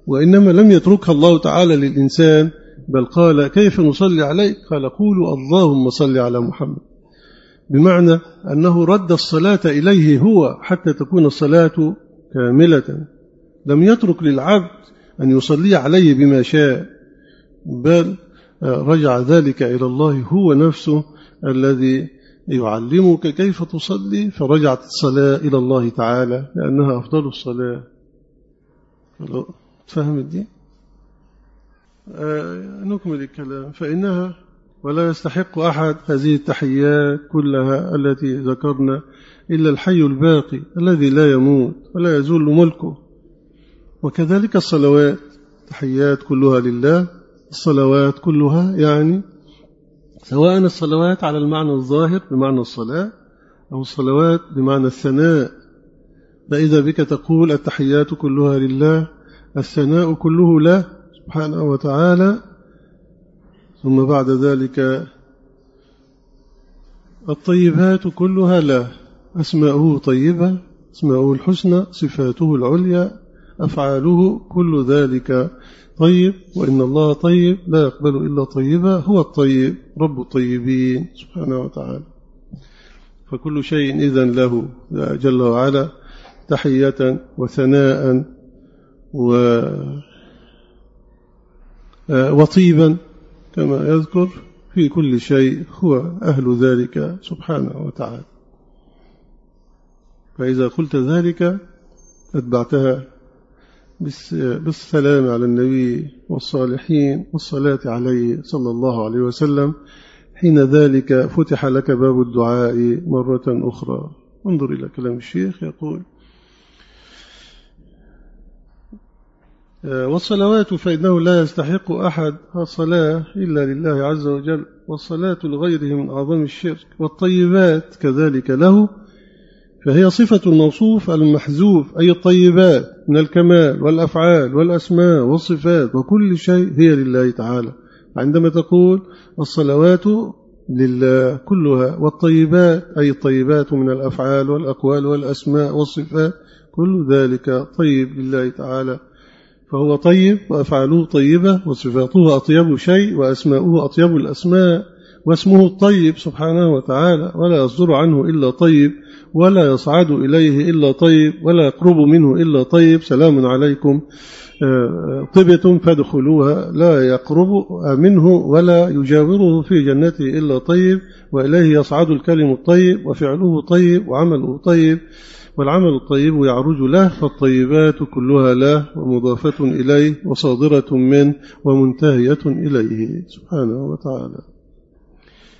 S1: وإنما لم يتركها الله تعالى للإنسان بل قال كيف نصلي عليك قال قولوا اللهم صل على محمد بمعنى أنه رد الصلاة إليه هو حتى تكون الصلاة كاملة لم يترك للعبد أن يصلي عليه بما شاء بل آه، رجع ذلك إلى الله هو نفسه الذي يعلمك كيف تصلي فرجعت الصلاة إلى الله تعالى لأنها أفضل الصلاة تفهم دي آه، نكمل الكلام فإنها ولا يستحق أحد هذه التحيات كلها التي ذكرنا إلا الحي الباقي الذي لا يموت ولا يزول ملكه وكذلك الصلوات تحيات كلها لله الصلوات كلها يعني سواء الصلوات على المعنى الظاهر بمعنى الصلاة أو الصلوات بمعنى الثناء فإذا بك تقول التحيات كلها لله الثناء كله له سبحانه وتعالى ثم بعد ذلك الطيبات كلها له أسماؤه طيبة أسماؤه الحسنى صفاته العليا أفعاله كل ذلك طيب وإن الله طيب لا يقبل إلا طيبا هو الطيب رب الطيبين سبحانه وتعالى فكل شيء إذا له جل وعلا تحية وثناء و آه، وطيبا كما يذكر في كل شيء هو أهل ذلك سبحانه وتعالى فإذا قلت ذلك أتبعتها بالسلام على النبي والصالحين والصلاة عليه صلى الله عليه وسلم حين ذلك فتح لك باب الدعاء مرة أخرى انظر إلى كلام الشيخ يقول آه، والصلوات فإنه لا يستحق أحد الصلاة إلا لله عز وجل والصلاة لغيره من أعظم الشرك والطيبات كذلك له فهي صفة الموصوف المحذوف أي الطيبات من الكمال والأفعال والأسماء والصفات وكل شيء هي لله تعالى عندما تقول الصلوات لله كلها والطيبات أي الطيبات من الأفعال والأقوال والأسماء والصفات كل ذلك طيب لله تعالى فهو طيب وأفعاله طيبة وصفاته أطيب شيء وأسماؤه أطيب الأسماء واسمه الطيب سبحانه وتعالى ولا يصدر عنه إلا طيب ولا يصعد إليه إلا طيب ولا يقرب منه إلا طيب سلام عليكم آه، طبة فادخلوها لا يقرب منه ولا يجاوره في جنته إلا طيب وإليه يصعد الكلم الطيب وفعله طيب وعمله طيب والعمل الطيب يعرج له فالطيبات كلها له ومضافة إليه وصادرة من ومنتهية إليه سبحانه وتعالى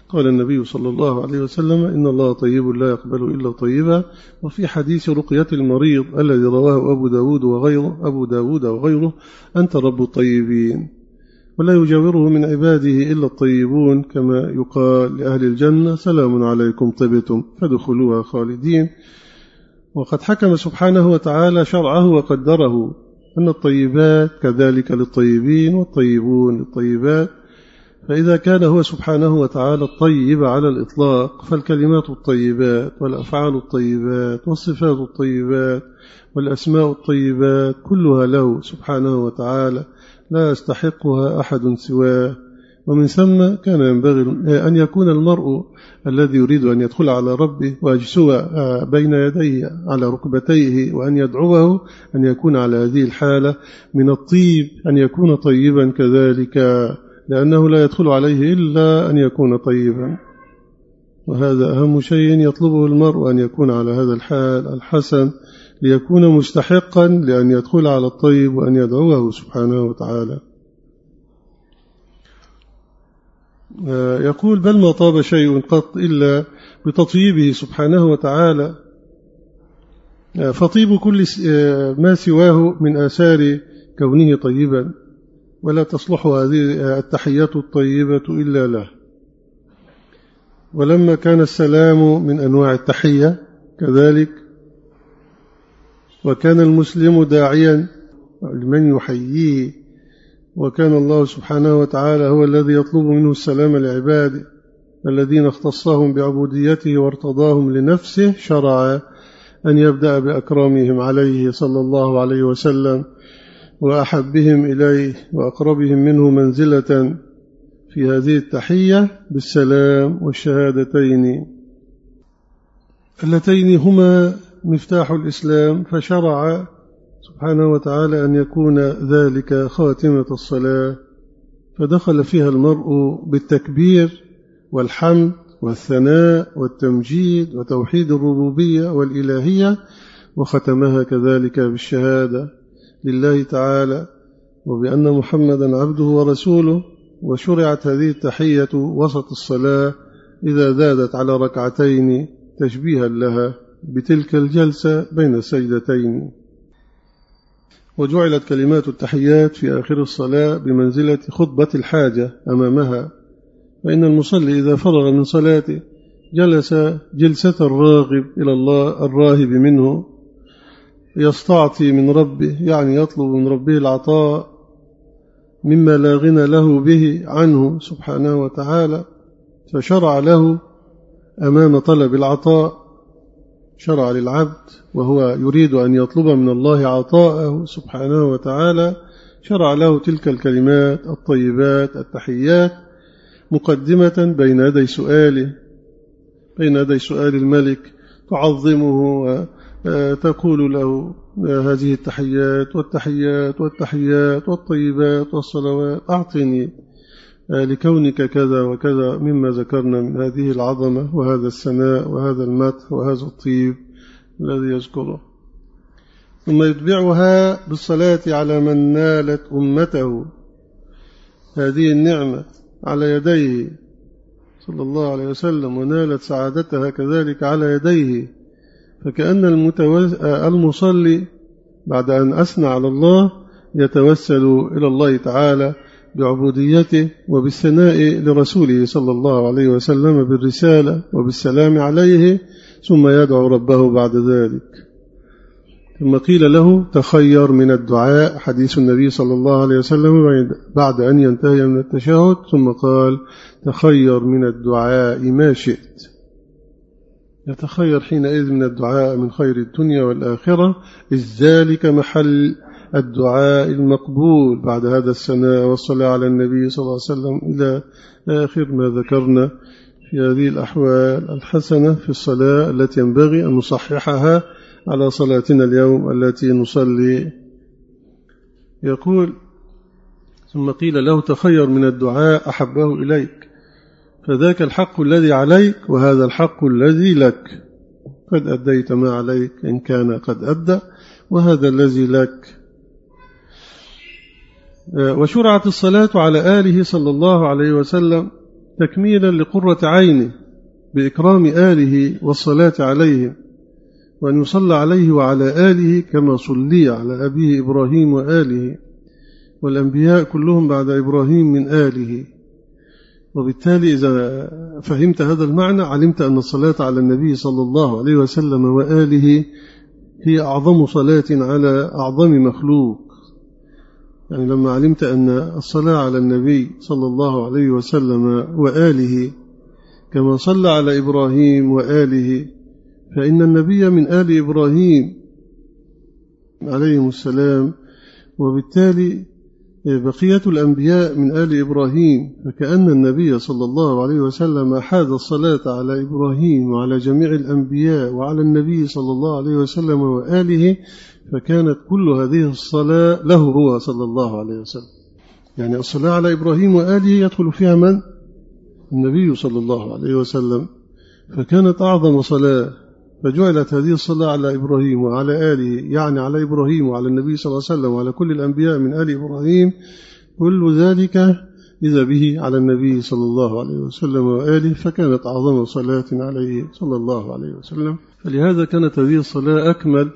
S1: قال النبي صلى الله عليه وسلم إن الله طيب لا يقبل إلا طيبا وفي حديث رقية المريض الذي رواه أبو داود وغيره, أبو داود وغيره أنت رب الطيبين ولا يجاوره من عباده إلا الطيبون كما يقال لأهل الجنة سلام عليكم طبتم فادخلوها خالدين وقد حكم سبحانه وتعالى شرعه وقدره أن الطيبات كذلك للطيبين والطيبون للطيبات فإذا كان هو سبحانه وتعالى الطيب على الإطلاق فالكلمات الطيبات والأفعال الطيبات والصفات الطيبات والأسماء الطيبات كلها له سبحانه وتعالى لا يستحقها أحد سواه ومن ثم كان ينبغي أن يكون المرء الذي يريد أن يدخل على ربه ويجسو بين يديه على ركبتيه وأن يدعوه أن يكون على هذه الحالة من الطيب أن يكون طيبا كذلك لأنه لا يدخل عليه إلا أن يكون طيبا وهذا أهم شيء يطلبه المرء أن يكون على هذا الحال الحسن ليكون مستحقا لأن يدخل على الطيب وأن يدعوه سبحانه وتعالى آه، يقول بل ما طاب شيء قط إلا بتطيبه سبحانه وتعالى آه، فطيب كل آه، ما سواه من آثار كونه طيبا ولا تصلح هذه التحية الطيبة إلا له ولما كان السلام من أنواع التحية كذلك وكان المسلم داعيا لمن يحييه وكان الله سبحانه وتعالى هو الذي يطلب منه السلام لعباده الذين اختصهم بعبوديته وارتضاهم لنفسه شرعا أن يبدأ بأكرامهم عليه صلى الله عليه وسلم وأحبهم إليه وأقربهم منه منزلة في هذه التحية بالسلام والشهادتين اللتين هما مفتاح الإسلام فشرع سبحانه وتعالى أن يكون ذلك خاتمة الصلاة فدخل فيها المرء بالتكبير والحمد والثناء والتمجيد وتوحيد الربوبية والإلهية وختمها كذلك بالشهادة لله تعالى وبأن محمدا عبده ورسوله وشرعت هذه التحية وسط الصلاة إذا زادت على ركعتين تشبيها لها بتلك الجلسة بين السجدتين وجعلت كلمات التحيات في آخر الصلاة بمنزلة خطبة الحاجة أمامها فإن المصلي إذا فرغ من صلاته جلس جلسة الراغب إلى الله الراهب منه يستعطي من ربه يعني يطلب من ربه العطاء مما لا غنى له به عنه سبحانه وتعالى فشرع له أمام طلب العطاء شرع للعبد وهو يريد أن يطلب من الله عطاءه سبحانه وتعالى شرع له تلك الكلمات الطيبات التحيات مقدمة بين يدي سؤاله بين يدي سؤال الملك تعظمه آه، تقول له آه، هذه التحيات والتحيات والتحيات والطيبات والصلوات أعطني آه، لكونك كذا وكذا مما ذكرنا من هذه العظمة وهذا السناء وهذا المدح وهذا الطيب الذي يذكره ثم يتبعها بالصلاة على من نالت أمته هذه النعمة على يديه صلى الله عليه وسلم ونالت سعادتها كذلك على يديه فكأن المتوز... آه، المصلي بعد أن أثنى على الله يتوسل إلى الله تعالى بعبوديته وبالثناء لرسوله صلى الله عليه وسلم بالرسالة وبالسلام عليه ثم يدعو ربه بعد ذلك ثم قيل له تخير من الدعاء حديث النبي صلى الله عليه وسلم بعد أن ينتهي من التشهد ثم قال تخير من الدعاء ما شئت يتخير حينئذ من الدعاء من خير الدنيا والآخرة إذ ذلك محل الدعاء المقبول بعد هذا السناء والصلاة على النبي صلى الله عليه وسلم إلى آخر ما ذكرنا في هذه الأحوال الحسنة في الصلاة التي ينبغي أن نصححها على صلاتنا اليوم التي نصلي يقول ثم قيل له تخير من الدعاء أحبه إليك فذاك الحق الذي عليك وهذا الحق الذي لك قد أديت ما عليك إن كان قد أدى وهذا الذي لك آه، وشرعت الصلاة على آله صلى الله عليه وسلم تكميلا لقرة عينه بإكرام آله والصلاة عليه وأن يصلى عليه وعلى آله كما صلي على أبيه إبراهيم وآله والأنبياء كلهم بعد إبراهيم من آله وبالتالي إذا فهمت هذا المعنى علمت أن الصلاة على النبي صلى الله عليه وسلم وآله هي أعظم صلاة على أعظم مخلوق يعني لما علمت أن الصلاة على النبي صلى الله عليه وسلم وآله كما صلى على إبراهيم وآله فإن النبي من آل إبراهيم عليهم السلام وبالتالي إيه، بقية الأنبياء من آل إبراهيم فكأن النبي صلى الله عليه وسلم حاد الصلاة على إبراهيم وعلى جميع الأنبياء وعلى النبي صلى الله عليه وسلم وآله فكانت كل هذه الصلاة له هو صلى الله عليه وسلم يعني الصلاة على إبراهيم وآله يدخل فيها من؟ النبي صلى الله عليه وسلم فكانت أعظم صلاة فجعلت هذه الصلاة على إبراهيم وعلى آله يعني على إبراهيم وعلى النبي صلى الله عليه وسلم وعلى كل الأنبياء من آل إبراهيم كل ذلك إذا به على النبي صلى الله عليه وسلم وآله فكانت أعظم صلاة عليه صلى الله عليه وسلم فلهذا كانت هذه الصلاة أكمل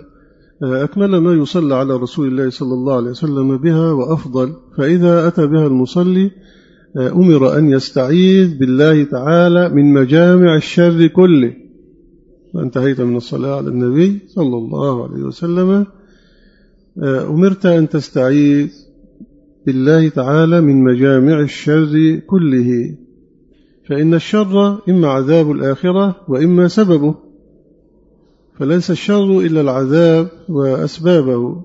S1: أكمل ما يصلى على رسول الله صلى الله عليه وسلم بها وأفضل فإذا أتى بها المصلي أمر أن يستعيذ بالله تعالى من مجامع الشر كله وانتهيت من الصلاة على النبي صلى الله عليه وسلم آه، أمرت أن تستعيذ بالله تعالى من مجامع الشر كله فإن الشر إما عذاب الآخرة وإما سببه فليس الشر إلا العذاب وأسبابه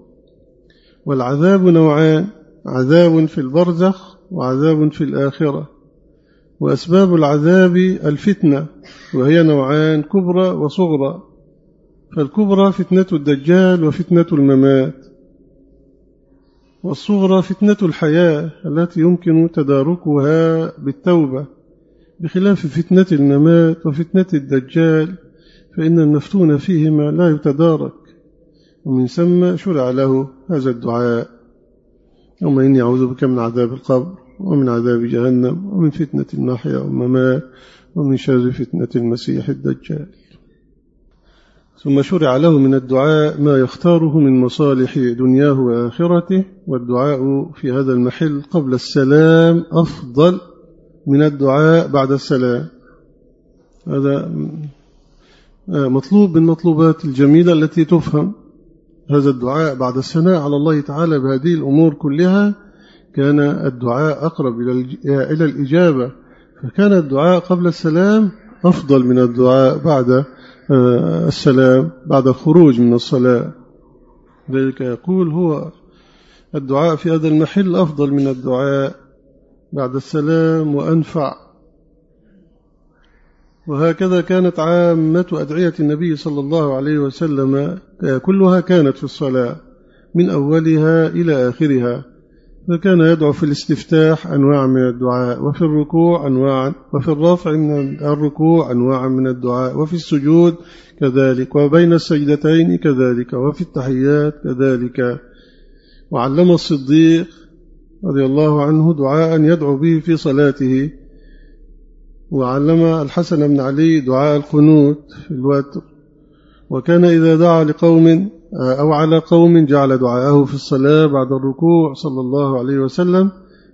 S1: والعذاب نوعان عذاب في البرزخ وعذاب في الآخرة وأسباب العذاب الفتنة وهي نوعان كبرى وصغرى فالكبرى فتنة الدجال وفتنة الممات والصغرى فتنة الحياة التي يمكن تداركها بالتوبة بخلاف فتنة الممات وفتنة الدجال فإن المفتون فيهما لا يتدارك ومن ثم شرع له هذا الدعاء اللهم إني أعوذ بك من عذاب القبر ومن عذاب جهنم ومن فتنة المحيا والممات ومن شر فتنة المسيح الدجال ثم شرع له من الدعاء ما يختاره من مصالح دنياه وآخرته والدعاء في هذا المحل قبل السلام أفضل من الدعاء بعد السلام هذا مطلوب من مطلوبات الجميلة التي تفهم هذا الدعاء بعد الثناء على الله تعالى بهذه الأمور كلها كان الدعاء أقرب إلى الإجابة فكان الدعاء قبل السلام أفضل من الدعاء بعد آه، السلام بعد الخروج من الصلاة ذلك يقول هو الدعاء في هذا المحل أفضل من الدعاء بعد السلام وأنفع وهكذا كانت عامة أدعية النبي صلى الله عليه وسلم كلها كانت في الصلاة من أولها إلى آخرها فكان يدعو في الاستفتاح أنواع من الدعاء وفي الركوع أنواع وفي الرفع من الركوع أنواع من الدعاء وفي السجود كذلك وبين السجدتين كذلك وفي التحيات كذلك وعلم الصديق رضي الله عنه دعاء يدعو به في صلاته وعلم الحسن بن علي دعاء القنوت في الوتر وكان إذا دعا لقوم آه، أو على قوم جعل دعاءه في الصلاة بعد الركوع صلى الله عليه وسلم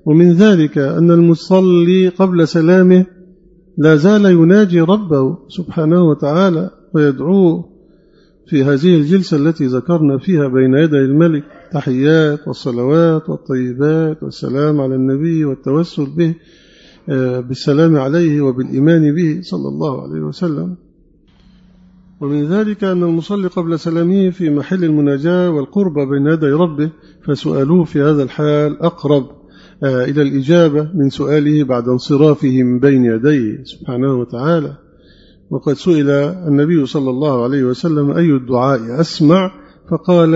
S1: ومن ذلك أن المصلي قبل سلامه لا زال يناجي ربه سبحانه وتعالى ويدعوه في هذه الجلسة التي ذكرنا فيها بين يدي الملك تحيات والصلوات والطيبات والسلام على النبي والتوسل به آه، بالسلام عليه وبالإيمان به صلى الله عليه وسلم ومن ذلك أن المصلي قبل سلامه في محل المناجاة والقرب بين يدي ربه فسؤاله في هذا الحال أقرب آه، إلى الإجابة من سؤاله بعد انصرافه من بين يديه سبحانه وتعالى وقد سئل النبي صلى الله عليه وسلم أي الدعاء أسمع فقال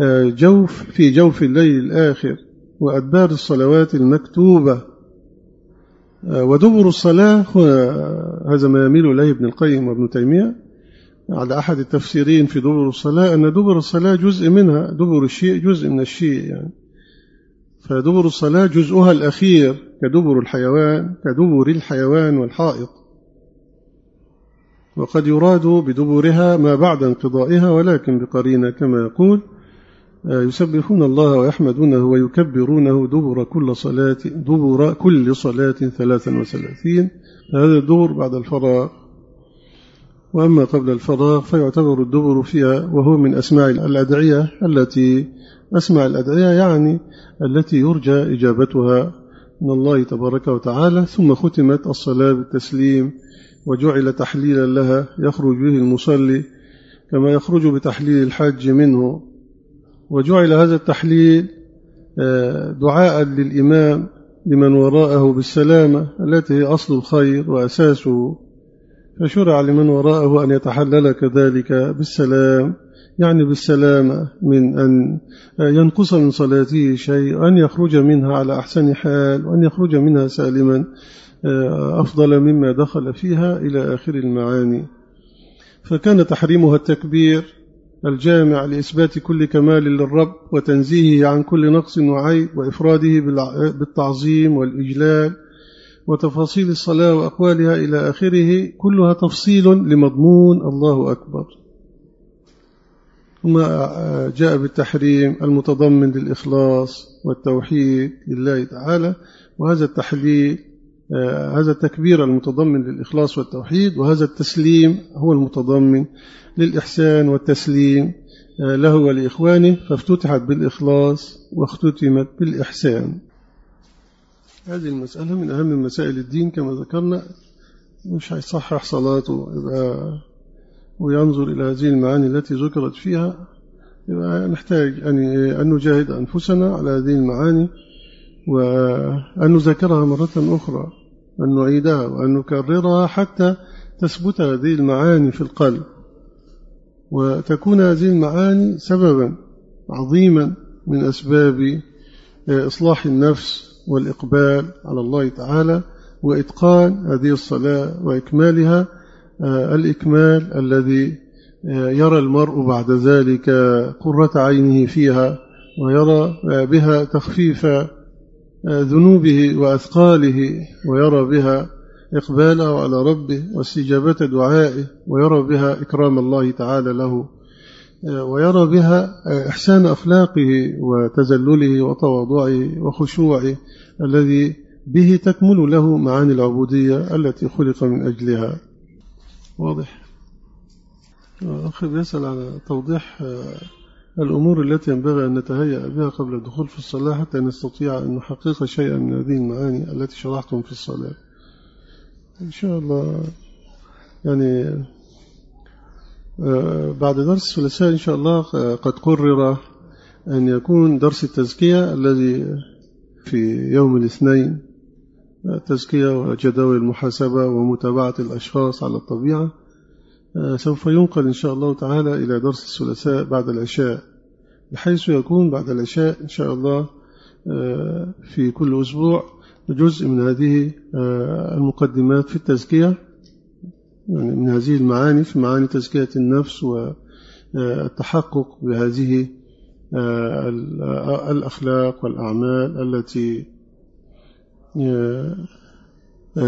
S1: آه، جوف في جوف الليل الآخر وأدبار الصلوات المكتوبة آه، ودبر الصلاة هذا ما يميل إليه ابن القيم وابن تيمية على أحد التفسيرين في دبر الصلاة أن دبر الصلاة جزء منها دبر الشيء جزء من الشيء يعني فدبر الصلاة جزءها الأخير كدبر الحيوان كدبر الحيوان والحائط وقد يراد بدبرها ما بعد انقضائها ولكن بقرينة كما يقول آه، يسبحون الله ويحمدونه ويكبرونه دبر كل صلاة دبر كل صلاة ثلاثا وثلاثين هذا الدور بعد الفراغ وأما قبل الفراغ فيعتبر الدبر فيها وهو من أسماع الأدعية التي أسمع الأدعية يعني التي يرجى إجابتها من الله تبارك وتعالى ثم ختمت الصلاة بالتسليم وجعل تحليلا لها يخرج به المصلي كما يخرج بتحليل الحج منه وجعل هذا التحليل آه، دعاء للإمام لمن وراءه بالسلامة التي هي أصل الخير وأساسه فشرع لمن وراءه أن يتحلل كذلك بالسلام يعني بالسلامة من أن ينقص من صلاته شيء وأن يخرج منها على أحسن حال وأن يخرج منها سالما آه، أفضل مما دخل فيها إلى آخر المعاني فكان تحريمها التكبير الجامع لإثبات كل كمال للرب وتنزيهه عن كل نقص وعيب وإفراده بالتعظيم والإجلال وتفاصيل الصلاة وأقوالها إلى آخره كلها تفصيل لمضمون الله أكبر ثم جاء بالتحريم المتضمن للإخلاص والتوحيد لله تعالى وهذا التحليل هذا التكبير المتضمن للإخلاص والتوحيد وهذا التسليم هو المتضمن للإحسان والتسليم له ولإخوانه فافتتحت بالإخلاص واختتمت بالإحسان هذه المسألة من أهم مسائل الدين كما ذكرنا مش هيصحح صلاته إذا وينظر إلى هذه المعاني التي ذكرت فيها يبقى نحتاج أن نجاهد أنفسنا على هذه المعاني وأن نذكرها مرة أخرى أن نعيدها وأن نكررها حتى تثبت هذه المعاني في القلب وتكون هذه المعاني سببا عظيما من أسباب آه، إصلاح النفس والإقبال على الله تعالى وإتقان هذه الصلاة وإكمالها آه، الإكمال الذي آه، يرى المرء بعد ذلك قرة عينه فيها ويرى آه، بها تخفيف ذنوبه وأثقاله ويرى بها إقباله على ربه واستجابة دعائه ويرى بها إكرام الله تعالى له ويرى بها إحسان أخلاقه وتزلله وتواضعه وخشوعه الذي به تكمل له معاني العبودية التي خلق من أجلها واضح أخي بيسأل على توضيح آه، الأمور التي ينبغي أن نتهيأ بها قبل الدخول في الصلاة حتى نستطيع أن نحقق شيئا من هذه المعاني التي شرحتم في الصلاة إن شاء الله يعني آه، بعد درس الثلاثاء إن شاء الله آه، قد قرر أن يكون درس التزكية الذي في يوم الاثنين التزكية آه، وجداول المحاسبة ومتابعة الأشخاص على الطبيعة سوف ينقل إن شاء الله تعالى إلى درس الثلاثاء بعد العشاء بحيث يكون بعد العشاء إن شاء الله في كل أسبوع جزء من هذه المقدمات في التزكية يعني من هذه المعاني في معاني تزكية النفس والتحقق آه، بهذه آه، آه، الأخلاق والأعمال التي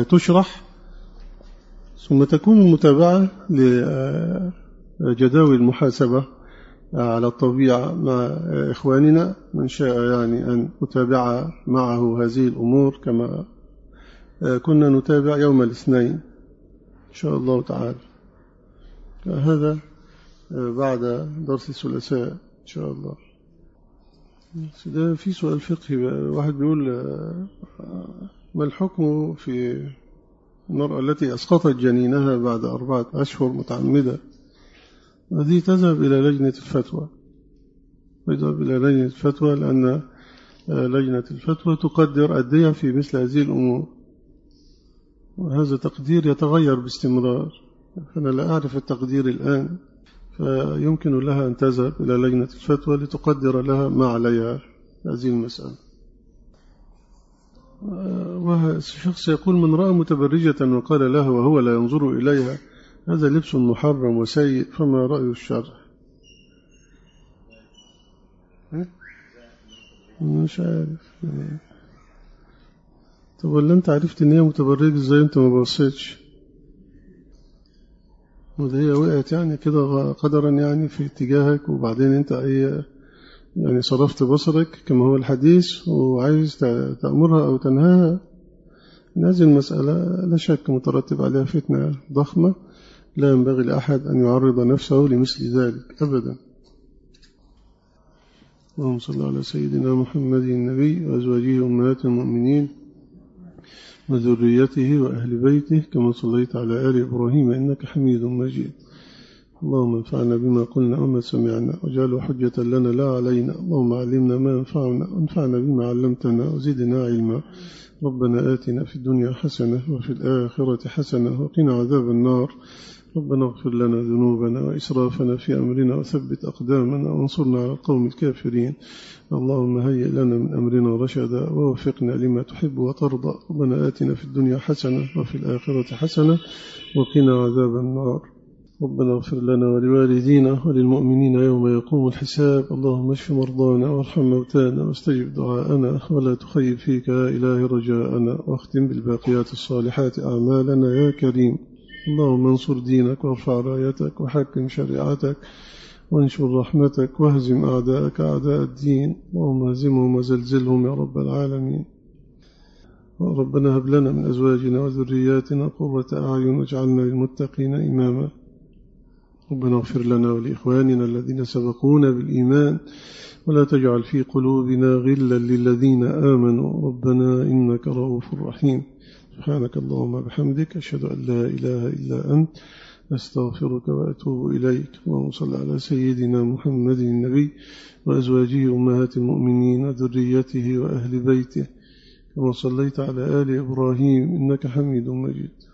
S1: تشرح ثم تكون المتابعة لجداول المحاسبة على الطبيعة مع إخواننا من شاء يعني أن أتابع معه هذه الأمور كما كنا نتابع يوم الاثنين إن شاء الله تعالى هذا آه، بعد درس الثلاثاء إن شاء الله ده في سؤال فقهي بقى. واحد بيقول آه، ما الحكم في المرأة التي أسقطت جنينها بعد أربعة أشهر متعمدة هذه تذهب إلى لجنة الفتوى تذهب إلى لجنة الفتوى لأن آه، لجنة الفتوى تقدر الدية في مثل هذه الأمور وهذا تقدير يتغير باستمرار أنا لا أعرف التقدير الآن فيمكن لها أن تذهب إلى لجنة الفتوى لتقدر لها ما عليها هذه المسألة وشخص يقول من رأى متبرجة وقال لها وهو لا ينظر إليها هذا لبس محرم وسيء فما رأي الشرع مش عارف طب ولا انت عرفت ان هي متبرجة ازاي انت ما بصيتش وده هي وقعت يعني كده قدرا يعني في اتجاهك وبعدين انت ايه يعني صرفت بصرك كما هو الحديث وعايز تأمرها أو تنهاها هذه المسألة لا شك مترتب عليها فتنة ضخمة لا ينبغي لأحد أن يعرض نفسه لمثل ذلك أبدا اللهم صل على سيدنا محمد النبي وأزواجه أمهات المؤمنين وذريته وأهل بيته كما صليت على آل إبراهيم إنك حميد مجيد اللهم انفعنا بما قلنا وما سمعنا وجعلوا حجة لنا لا علينا اللهم علمنا ما انفعنا وانفعنا بما علمتنا وزدنا علما ربنا آتنا في الدنيا حسنة وفي الآخرة حسنة وقنا عذاب النار ربنا اغفر لنا ذنوبنا وإسرافنا في أمرنا وثبت أقدامنا وانصرنا على القوم الكافرين اللهم هيئ لنا من أمرنا رشدا ووفقنا لما تحب وترضى ربنا آتنا في الدنيا حسنة وفي الآخرة حسنة وقنا عذاب النار ربنا اغفر لنا ولوالدينا وللمؤمنين يوم يقوم الحساب اللهم اشف مرضانا وارحم موتانا واستجب دعاءنا ولا تخيب فيك يا إلهي رجاءنا واختم بالباقيات الصالحات أعمالنا يا كريم اللهم انصر دينك وارفع رايتك وحكم شريعتك وانشر رحمتك واهزم أعداءك أعداء الدين اللهم اهزمهم وزلزلهم يا رب العالمين ربنا هب لنا من أزواجنا وذرياتنا قرة أعين واجعلنا للمتقين إماما ربنا اغفر لنا ولإخواننا الذين سبقونا بالإيمان ولا تجعل في قلوبنا غلا للذين آمنوا ربنا إنك رؤوف رحيم سبحانك اللهم بحمدك أشهد أن لا إله إلا أنت أستغفرك وأتوب إليك اللهم على سيدنا محمد النبي وأزواجه أمهات المؤمنين وذريته وأهل بيته كما صليت على آل إبراهيم إنك حميد مجيد